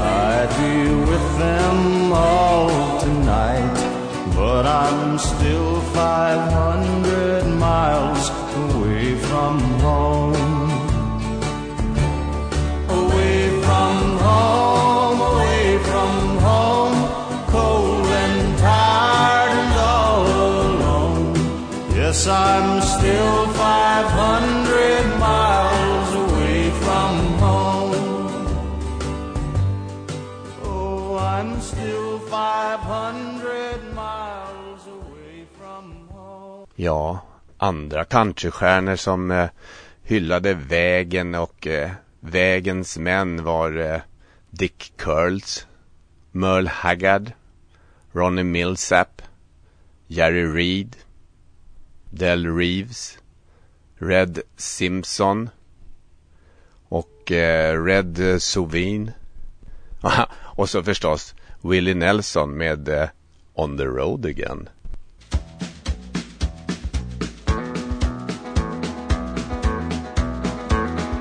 I'd be with them all tonight. But I'm still 500 miles away from home. Away from home, away from home, cold and tired and all alone. Yes, I'm still 500 miles away from home. Oh, I'm still 500 miles away from home. Andra countrystjärnor som eh, hyllade vägen och eh, vägens män var eh, Dick Curls, Merle Haggard, Ronnie Millsap, Jerry Reed, Del Reeves, Red Simpson och eh, Red Sovin. och så förstås Willie Nelson med eh, On the Road Again.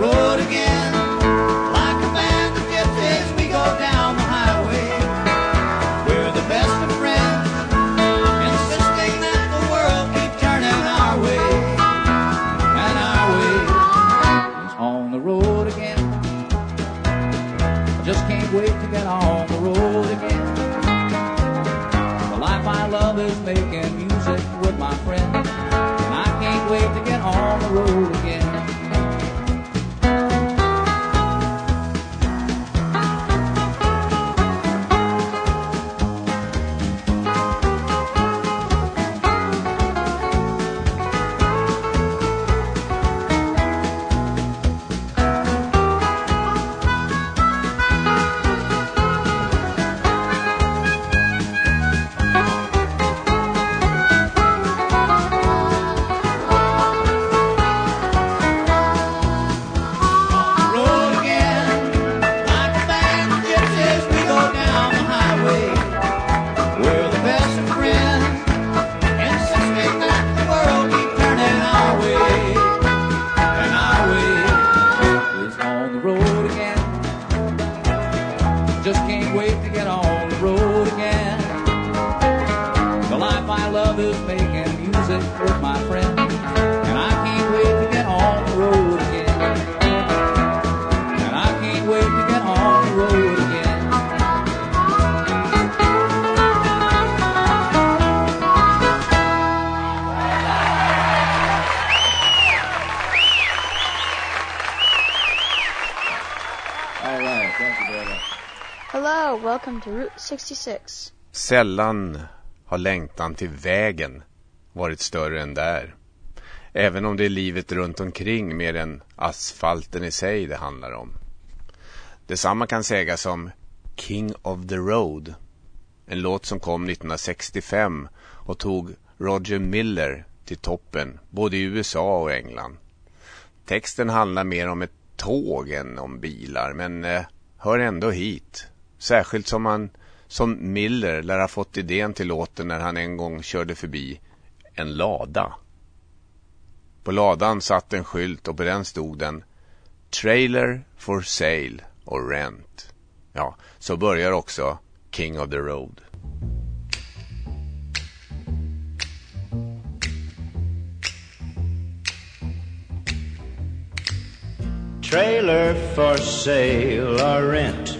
road again. 66. Sällan har längtan till vägen varit större än där. Även om det är livet runt omkring mer än asfalten i sig det handlar om. Detsamma kan sägas om King of the Road. En låt som kom 1965 och tog Roger Miller till toppen både i USA och England. Texten handlar mer om ett tåg än om bilar men eh, hör ändå hit. Särskilt som man som Miller lär ha fått idén till låten när han en gång körde förbi en lada. På ladan satt en skylt och på den stod den Trailer for sale or rent. Ja, så börjar också King of the Road. Trailer for sale or rent.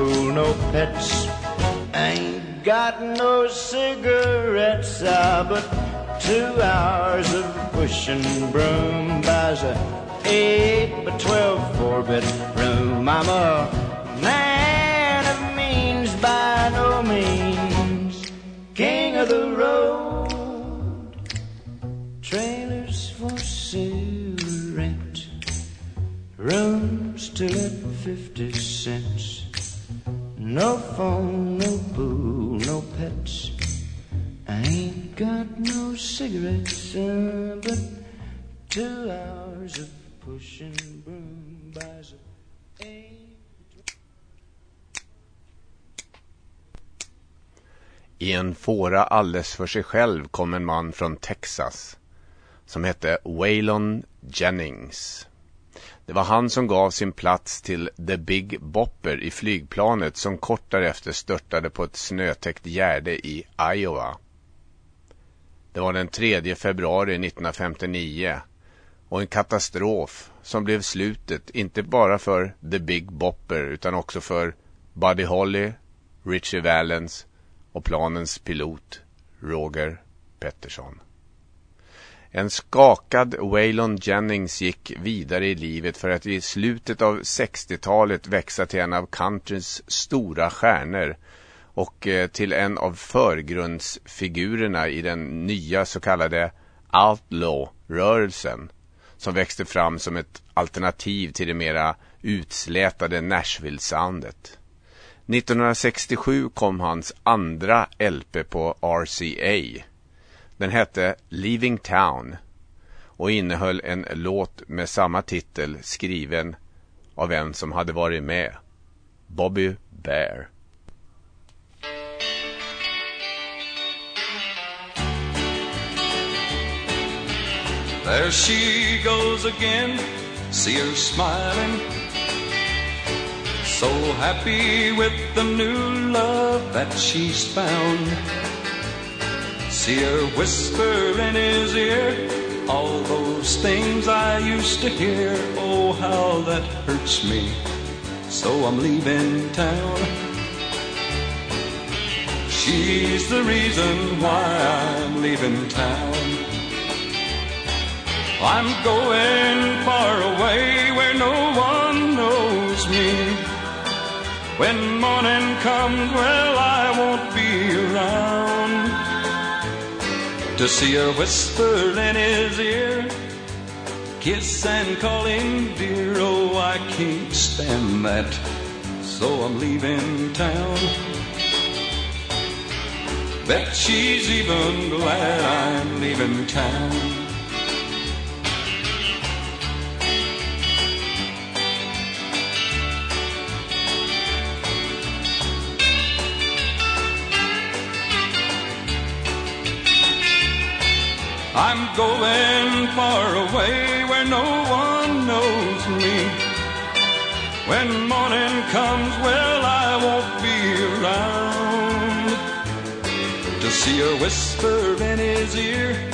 pool, no pets. Ain't got no cigarettes, ah, but two hours of pushing broom buys a eight by twelve four bedroom. I'm a man of means by no means, king of the road. Trailers for sale rent, rooms to let fifty cents. No phone, no pool, no pets. I ain't got no cigarettes, uh, but two hours of pushing broom buys a I en fåra alldeles för sig själv kom en man från Texas som hette Waylon Jennings. Det var han som gav sin plats till The Big Bopper i flygplanet som kort därefter störtade på ett snötäckt gärde i Iowa. Det var den 3 februari 1959 och en katastrof som blev slutet inte bara för The Big Bopper utan också för Buddy Holly, Richie Valens och planens pilot Roger Pettersson. En skakad Waylon Jennings gick vidare i livet för att i slutet av 60-talet växa till en av countryns stora stjärnor och eh, till en av förgrundsfigurerna i den nya så kallade outlaw-rörelsen som växte fram som ett alternativ till det mera utslätade Nashville-soundet. 1967 kom hans andra LP på RCA. Den hette Leaving Town och innehöll en låt med samma titel skriven av en som hade varit med, Bobby Bear. There she goes again, see her smiling. So happy with the new love that she's found. See her whisper in his ear all those things I used to hear. Oh, how that hurts me. So I'm leaving town. She's the reason why I'm leaving town. I'm going far away where no one knows me. When morning comes, well, I won't be around to see her whisper in his ear, kiss and call him dear. Oh, I can't stand that, so I'm leaving town. Bet she's even glad I'm leaving town. I'm going far away where no one knows me. When morning comes, well, I won't be around to see her whisper in his ear,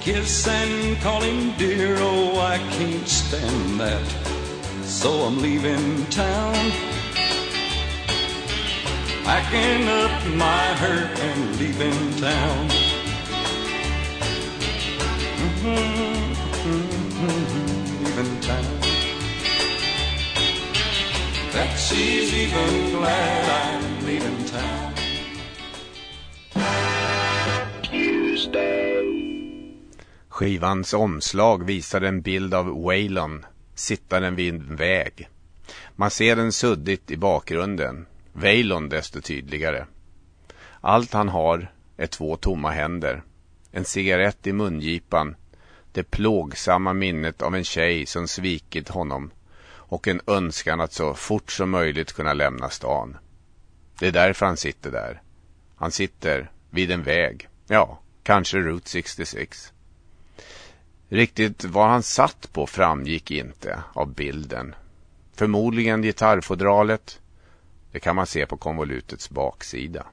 kiss and call him dear. Oh, I can't stand that, so I'm leaving town. Packing up my hurt and leaving town. That she's even glad I'm leaving town. Skivans omslag visar en bild av Waylon sittaren vid en väg. Man ser den suddigt i bakgrunden. Waylon desto tydligare. Allt han har är två tomma händer. En cigarett i mungipan. Det plågsamma minnet av en tjej som svikit honom. Och en önskan att så fort som möjligt kunna lämna stan. Det är därför han sitter där. Han sitter vid en väg. Ja, kanske Route 66. Riktigt vad han satt på framgick inte av bilden. Förmodligen gitarrfodralet. Det kan man se på konvolutets baksida.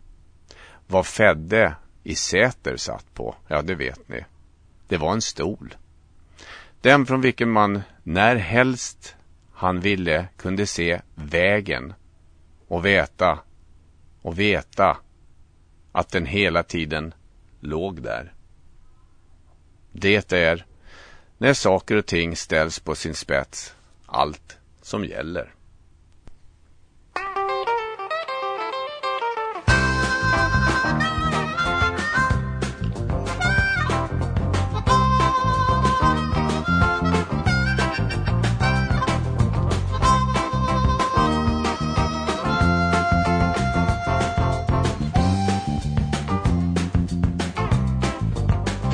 Vad Fedde i Säter satt på, ja det vet ni. Det var en stol. Den från vilken man när helst han ville kunde se vägen och veta och veta att den hela tiden låg där. Det är när saker och ting ställs på sin spets allt som gäller.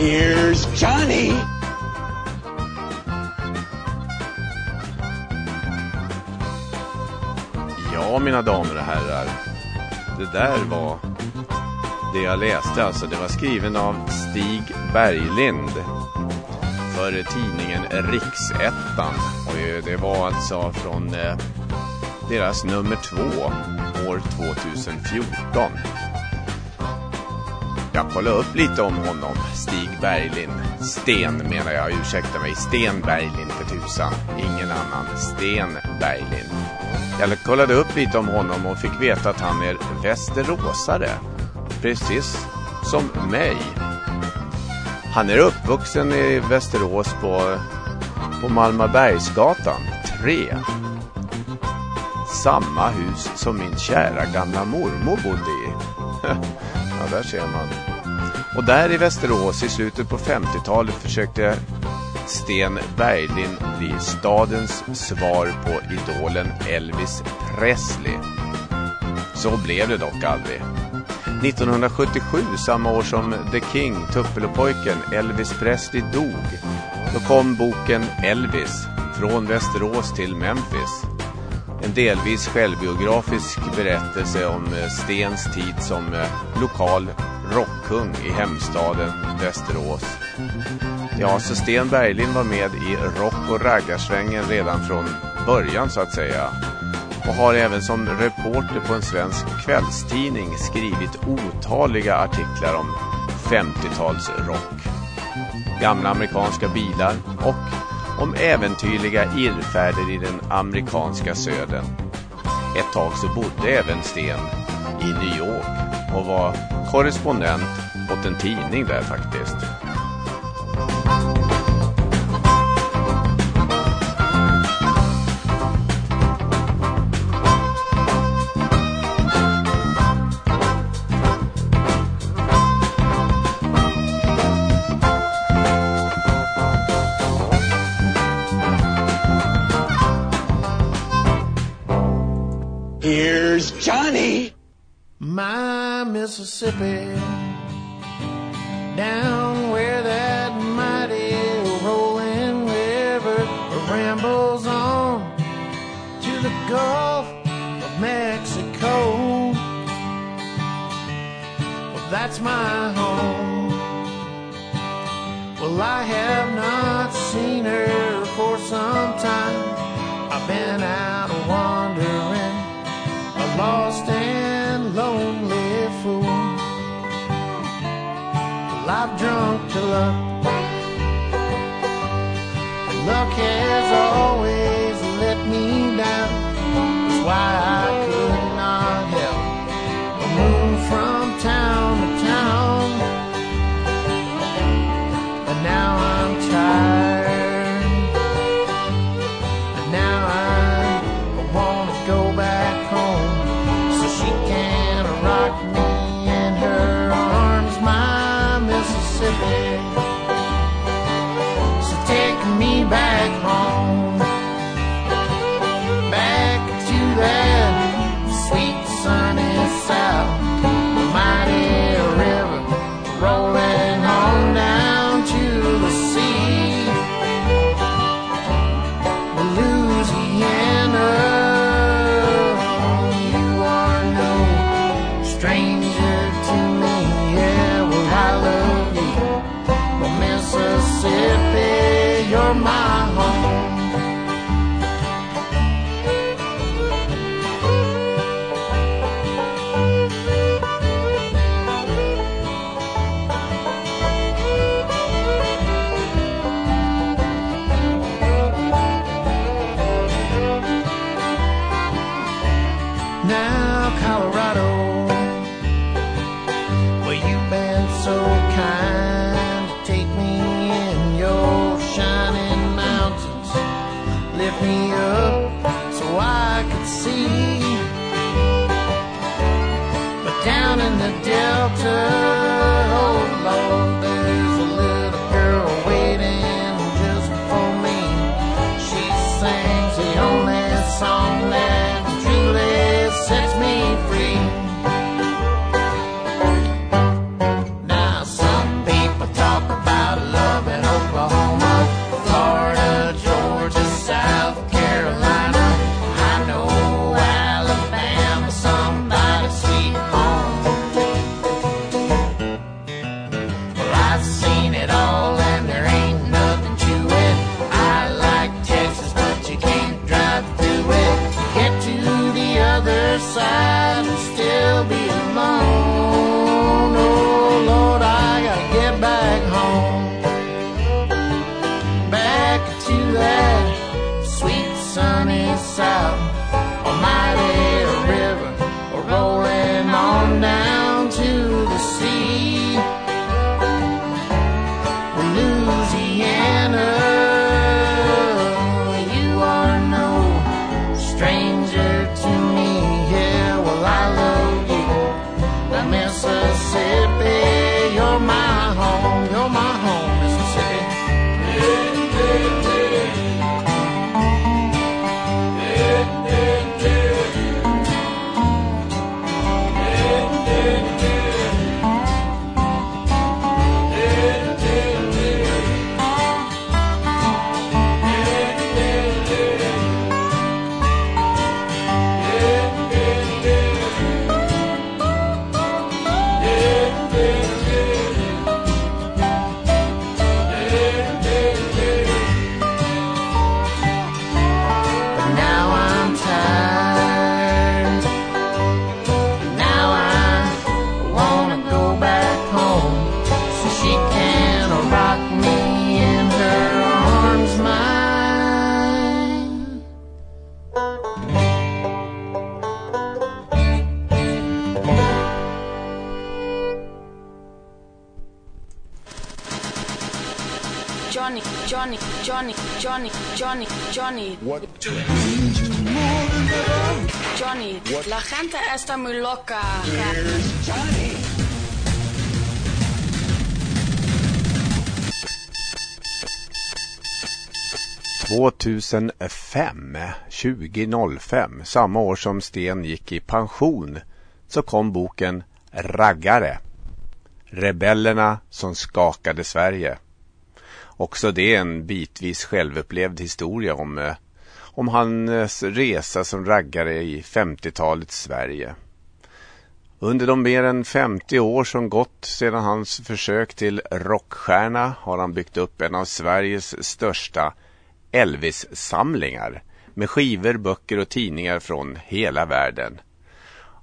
Here's Johnny. Ja, mina damer och herrar. Det där var det jag läste. Alltså, det var skriven av Stig Berglind för tidningen Riksettan. Och eh, det var alltså från eh, deras nummer två år 2014. Jag kollade upp lite om honom, Stig Berglind. Sten menar jag, ursäkta mig. Sten Berglind för tusan. Ingen annan. Sten Berglind. Jag kollade upp lite om honom och fick veta att han är västeråsare. Precis som mig. Han är uppvuxen i Västerås på, på Malmabergsgatan 3. Samma hus som min kära gamla mormor bodde i. ja, där ser man. Och där i Västerås i slutet på 50-talet försökte Sten Berglind bli stadens svar på idolen Elvis Presley. Så blev det dock aldrig. 1977, samma år som The King, Tuppelepojken, Elvis Presley dog, då kom boken Elvis, från Västerås till Memphis. En delvis självbiografisk berättelse om eh, Stens tid som eh, lokal rockkung i hemstaden Västerås. Ja, så Sten Berglind var med i rock- och raggarsvängen redan från början så att säga. Och har även som reporter på en svensk kvällstidning skrivit otaliga artiklar om 50-talsrock. Gamla amerikanska bilar och om äventyrliga irrfärder i den amerikanska södern. Ett tag så bodde även Sten i New York och var korrespondent åt en tidning där faktiskt. Mississippi, Johnny, Johnny, Johnny, Johnny, Johnny, Johnny. What? Johnny, la gente está muy loca. Here's Johnny. –2005, 2005, samma år som Sten gick i pension, så kom boken Raggare. Rebellerna som skakade Sverige. Också det en bitvis självupplevd historia om, eh, om hans resa som raggare i 50-talets Sverige. Under de mer än 50 år som gått sedan hans försök till rockstjärna har han byggt upp en av Sveriges största Elvis-samlingar med skivor, böcker och tidningar från hela världen.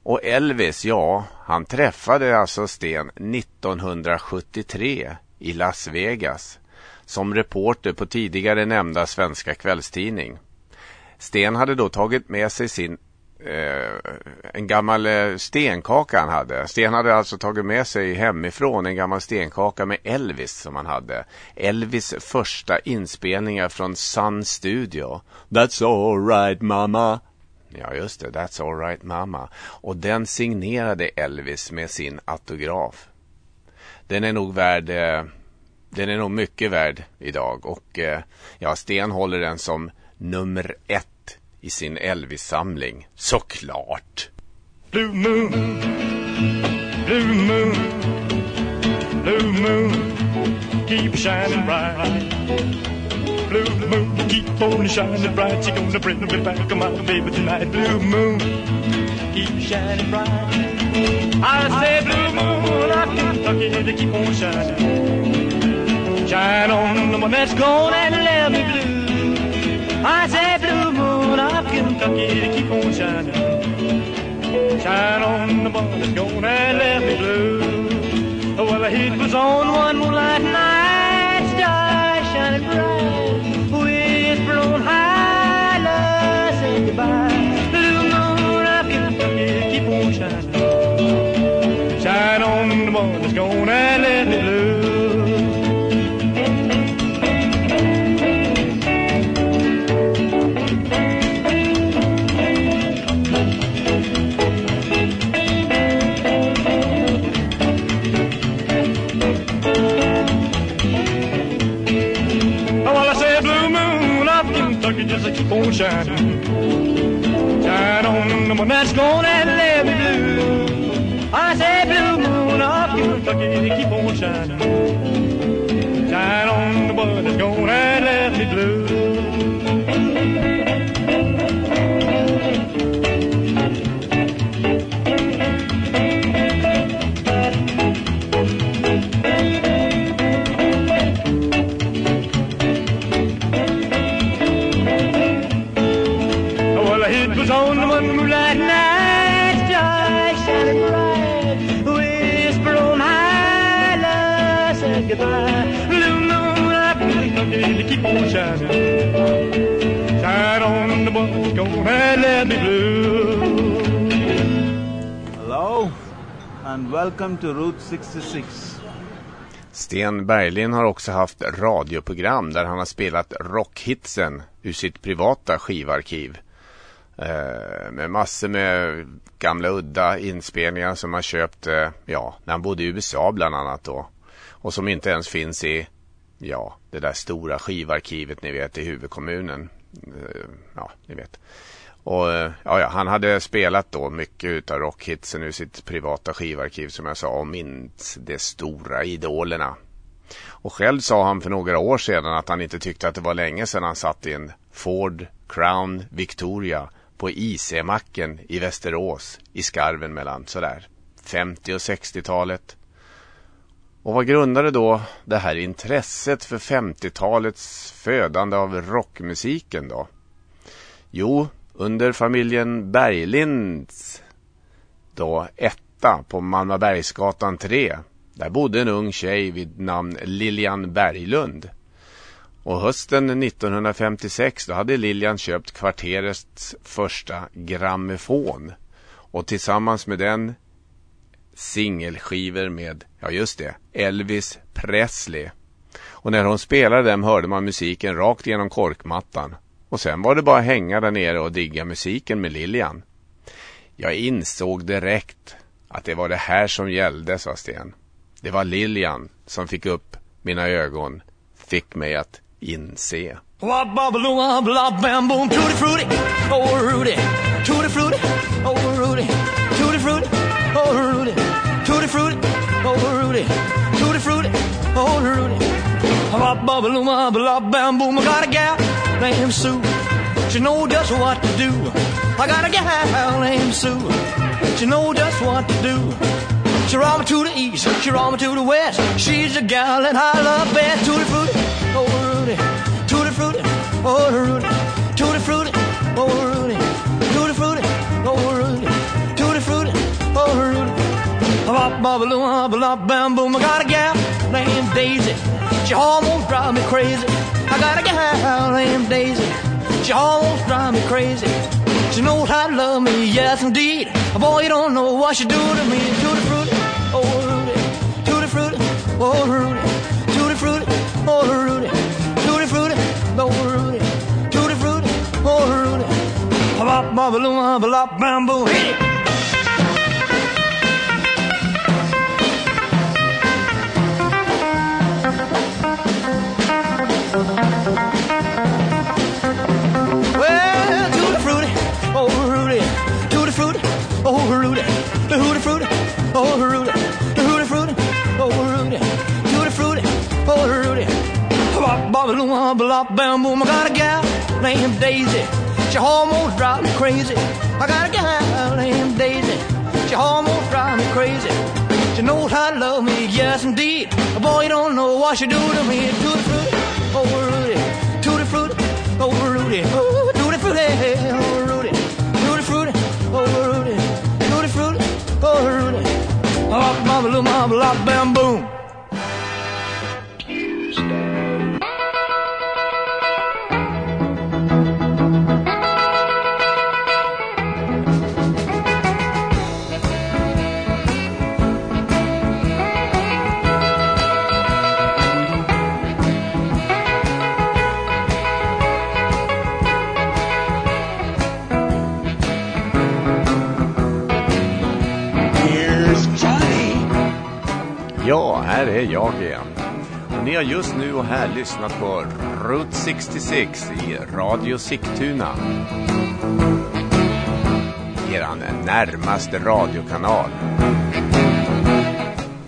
Och Elvis, ja, han träffade alltså Sten 1973 i Las Vegas som reporter på tidigare nämnda svenska kvällstidning. Sten hade då tagit med sig sin eh, en gammal eh, stenkaka han hade. Sten hade alltså tagit med sig hemifrån en gammal stenkaka med Elvis som han hade. Elvis första inspelningar från Sun Studio. That's alright mama. Ja just det, That's alright mama. Och den signerade Elvis med sin autograf. Den är nog värd eh, den är nog mycket värd idag och eh, ja, Sten håller den som nummer ett i sin Elvis-samling. Såklart! Blue moon, blue moon, blue moon, keep shining bright. Blue moon, keep on shining bright. She gonna bring me back, my baby tonight. Blue moon, keep shining bright. I say blue moon, I Kentucky to keep on shining. Shine on the one that's gone and left me blue. I say blue moon of Kentucky keep on shining. Shine on the one that's gone and left me blue. Well, it was on one moonlight night, stars shining bright. Whisper on high, love say goodbye. Blue moon of Kentucky, keep on shining. Shine on the one that's gone and left keep on shining. Shine on the that's gonna let me blue. I say blue moon of Kentucky, keep on shining. Shine on the that's gonna let me blue. And welcome to Route 66. Sten Berglin har också haft radioprogram där han har spelat rockhitsen ur sitt privata skivarkiv. Eh, med massor med gamla udda inspelningar som han köpt eh, ja, när han bodde i USA bland annat då. Och som inte ens finns i ja, det där stora skivarkivet ni vet i huvudkommunen. Eh, ja, ni vet. Och eh, ja, ja, han hade spelat då mycket utav rockhitsen ur sitt privata skivarkiv som jag sa och minns de stora idolerna. Och själv sa han för några år sedan att han inte tyckte att det var länge sedan han satt i en Ford Crown Victoria på IC-macken i Västerås i skarven mellan sådär 50 och 60-talet. Och vad grundade då det här intresset för 50-talets födande av rockmusiken då? Jo, under familjen Berglinds då etta på Malmabergsgatan 3. Där bodde en ung tjej vid namn Lilian Berglund. Och hösten 1956 då hade Lilian köpt kvarterets första grammofon. Och tillsammans med den singelskivor med, ja just det, Elvis Presley. Och när hon spelade dem hörde man musiken rakt genom korkmattan. Och sen var det bara hänga där nere och digga musiken med Lilian. Jag insåg direkt att det var det här som gällde, sa Sten. Det var Lilian som fick upp mina ögon, fick mig att inse. Named Sue. She know just what to do. I got a gal named Sue. She know just what to do. She roll me to the east she roll me to the west. She's a gal that I love best tutti frutti oh Rudy. Tutti frutti, oh Rudy, tutti frutti, oh Rudy, tutti frutti, oh Rudy, tutti frutti, oh Rudy. Bop bop bop bop bam boom. I got a gal named Daisy. She almost drive me crazy. I got a gal named Daisy. She almost drive me crazy. She knows how to love me, yes indeed. Boy, you don't know what she do to me. Tutti frutti, oh Rudy, tutti frutti, oh Rudy, tutti frutti, oh Rudy, tutti frutti, oh Rudy, tutti frutti, oh Rudy. Bop bop bop bam boom. Hit it. Oh Rudy, tutti frutti, oh Rudy, tutti frutti, oh Rudy. Bop bop bop bop bam boom. I got a gal named Daisy. She almost drives me crazy. I got a gal named Daisy. She almost drives me crazy. She knows how to love me, yes indeed. Boy, you don't know what she do to me. Tutti frutti, oh Rudy, tutti frutti, oh Rudy, oh tutti frutti, problem of lock, bam, boom. Ja, här är jag igen. Ni har just nu och här lyssnat på Route 66 i Radio Sigtuna. Eran närmaste radiokanal.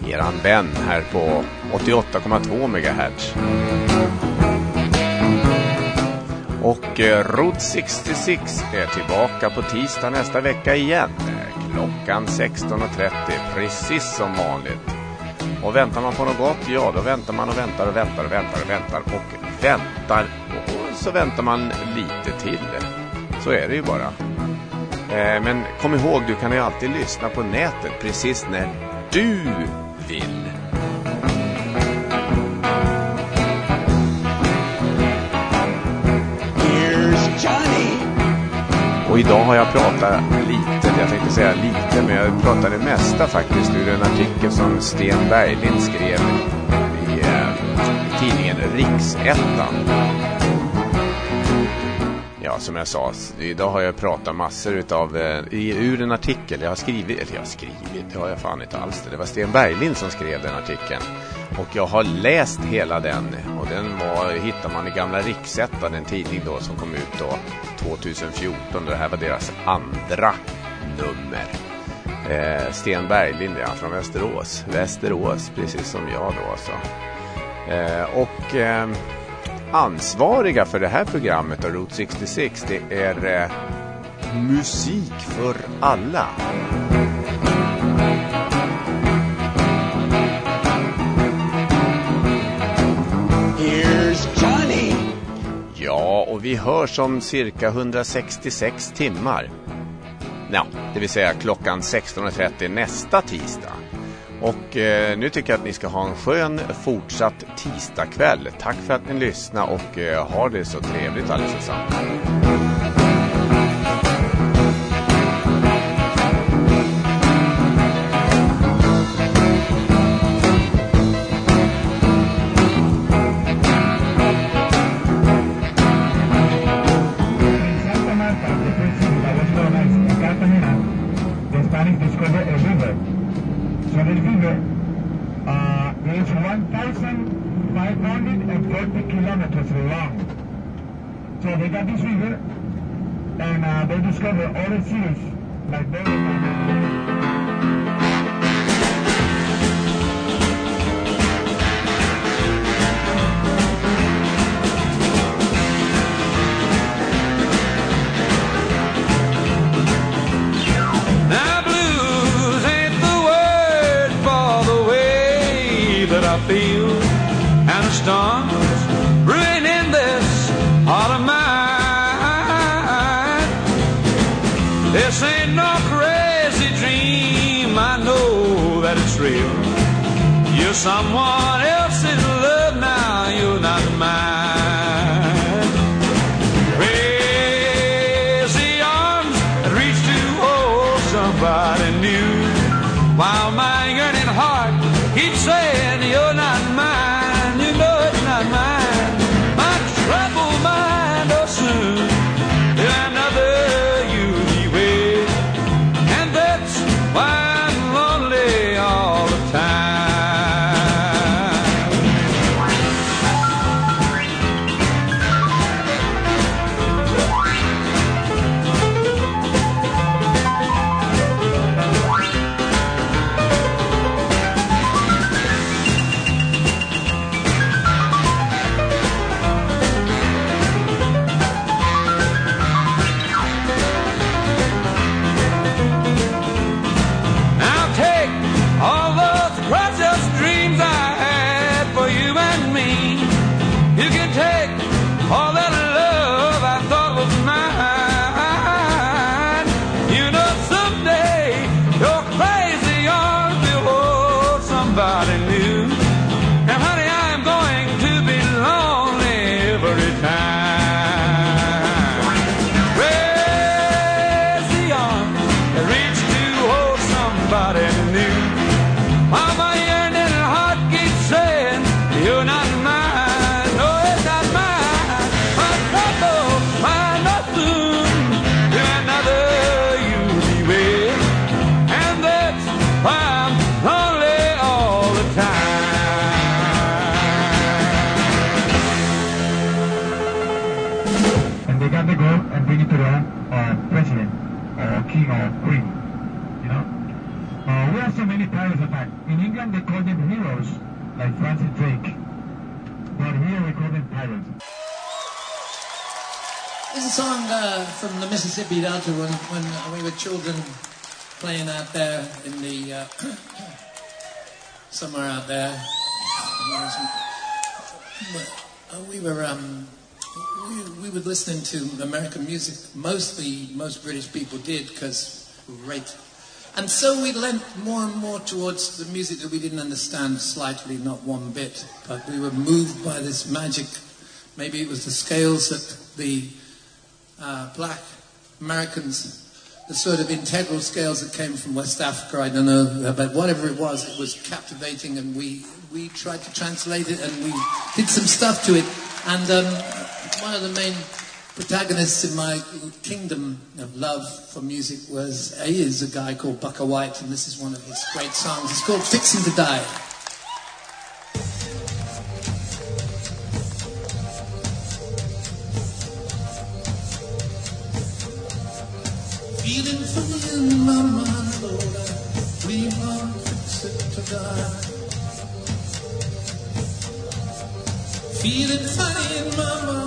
Eran vän här på 88,2 MHz. Och eh, Route 66 är tillbaka på tisdag nästa vecka igen. Klockan 16.30, precis som vanligt. Och väntar man på något gott, ja då väntar man och väntar och väntar och väntar och väntar och väntar. Och så väntar man lite till. Så är det ju bara. Eh, men kom ihåg, du kan ju alltid lyssna på nätet precis när du vill. Och idag har jag pratat jag tänkte säga lite, men jag pratade det mesta faktiskt ur en artikel som Sten Berglind skrev i, i tidningen Riksettan. Ja, som jag sa, idag har jag pratat massor utav, eh, i, ur en artikel, jag har skrivit, eller jag har skrivit, det har jag fan inte alls det. Det var Sten Berglind som skrev den artikeln. Och jag har läst hela den och den var, hittar man i gamla Riksettan, en tidning då som kom ut då 2014. Det här var deras andra nummer. Eh, Sten Berglind är från Västerås. Västerås, precis som jag då alltså. Eh, och eh, ansvariga för det här programmet av Route 66 det är eh, Musik för alla. Ja, och vi hörs om cirka 166 timmar. Ja, det vill säga klockan 16.30 nästa tisdag. Och eh, nu tycker jag att ni ska ha en skön fortsatt tisdagkväll. Tack för att ni lyssnade och eh, ha det så trevligt allesammans. The Spanish discovered a river. So this river uh, is 1,540 kilometers long. So they got this river and uh, they discovered all the seals like those. Someone song uh, from the Mississippi Delta when, when we were children playing out there in the uh, somewhere out there. Uh, we were um, we, we were listening to American music. Mostly, most British people did because we were raped. And so we leant more and more towards the music that we didn't understand slightly, not one bit. But we were moved by this magic. Maybe it was the scales that the uh, black Americans, the sort of integral scales that came from West Africa, I don't know, but whatever it was, it was captivating and we, we tried to translate it and we did some stuff to it. And um, one of the main protagonists in my kingdom of love for music was, is a guy called Bucka White and this is one of his great songs. It's called Fixing to Die. Feeling funny in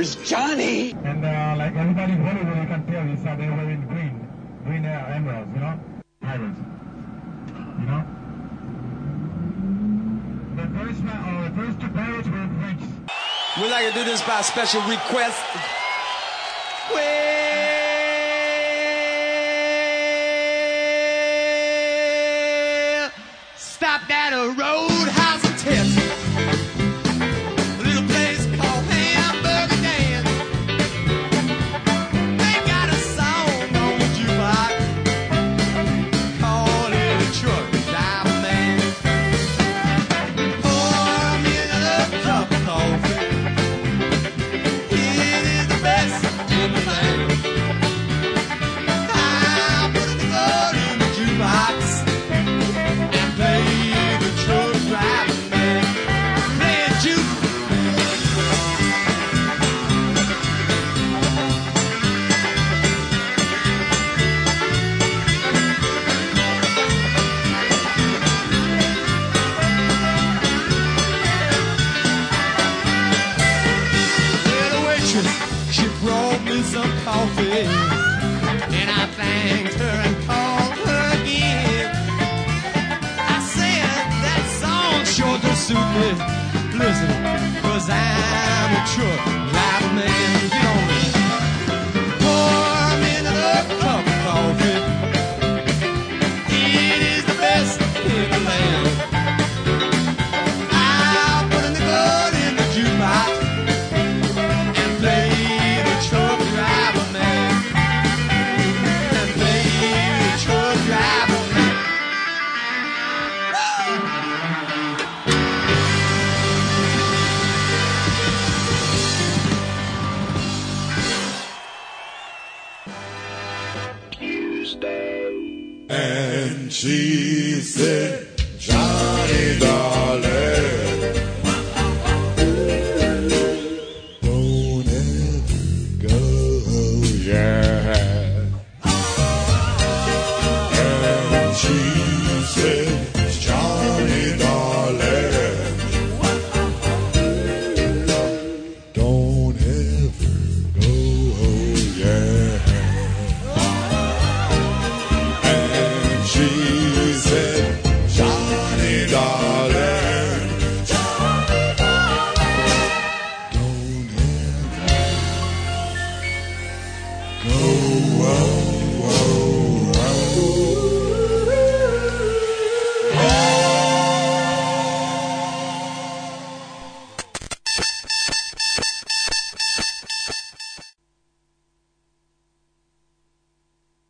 There's Johnny. And uh, like everybody in Hollywood, you can tell, is that they're wearing green, green uh, emeralds, you know, diamonds, you know. The first, the first two pirates were We like to do this by special request. Wait. stop that.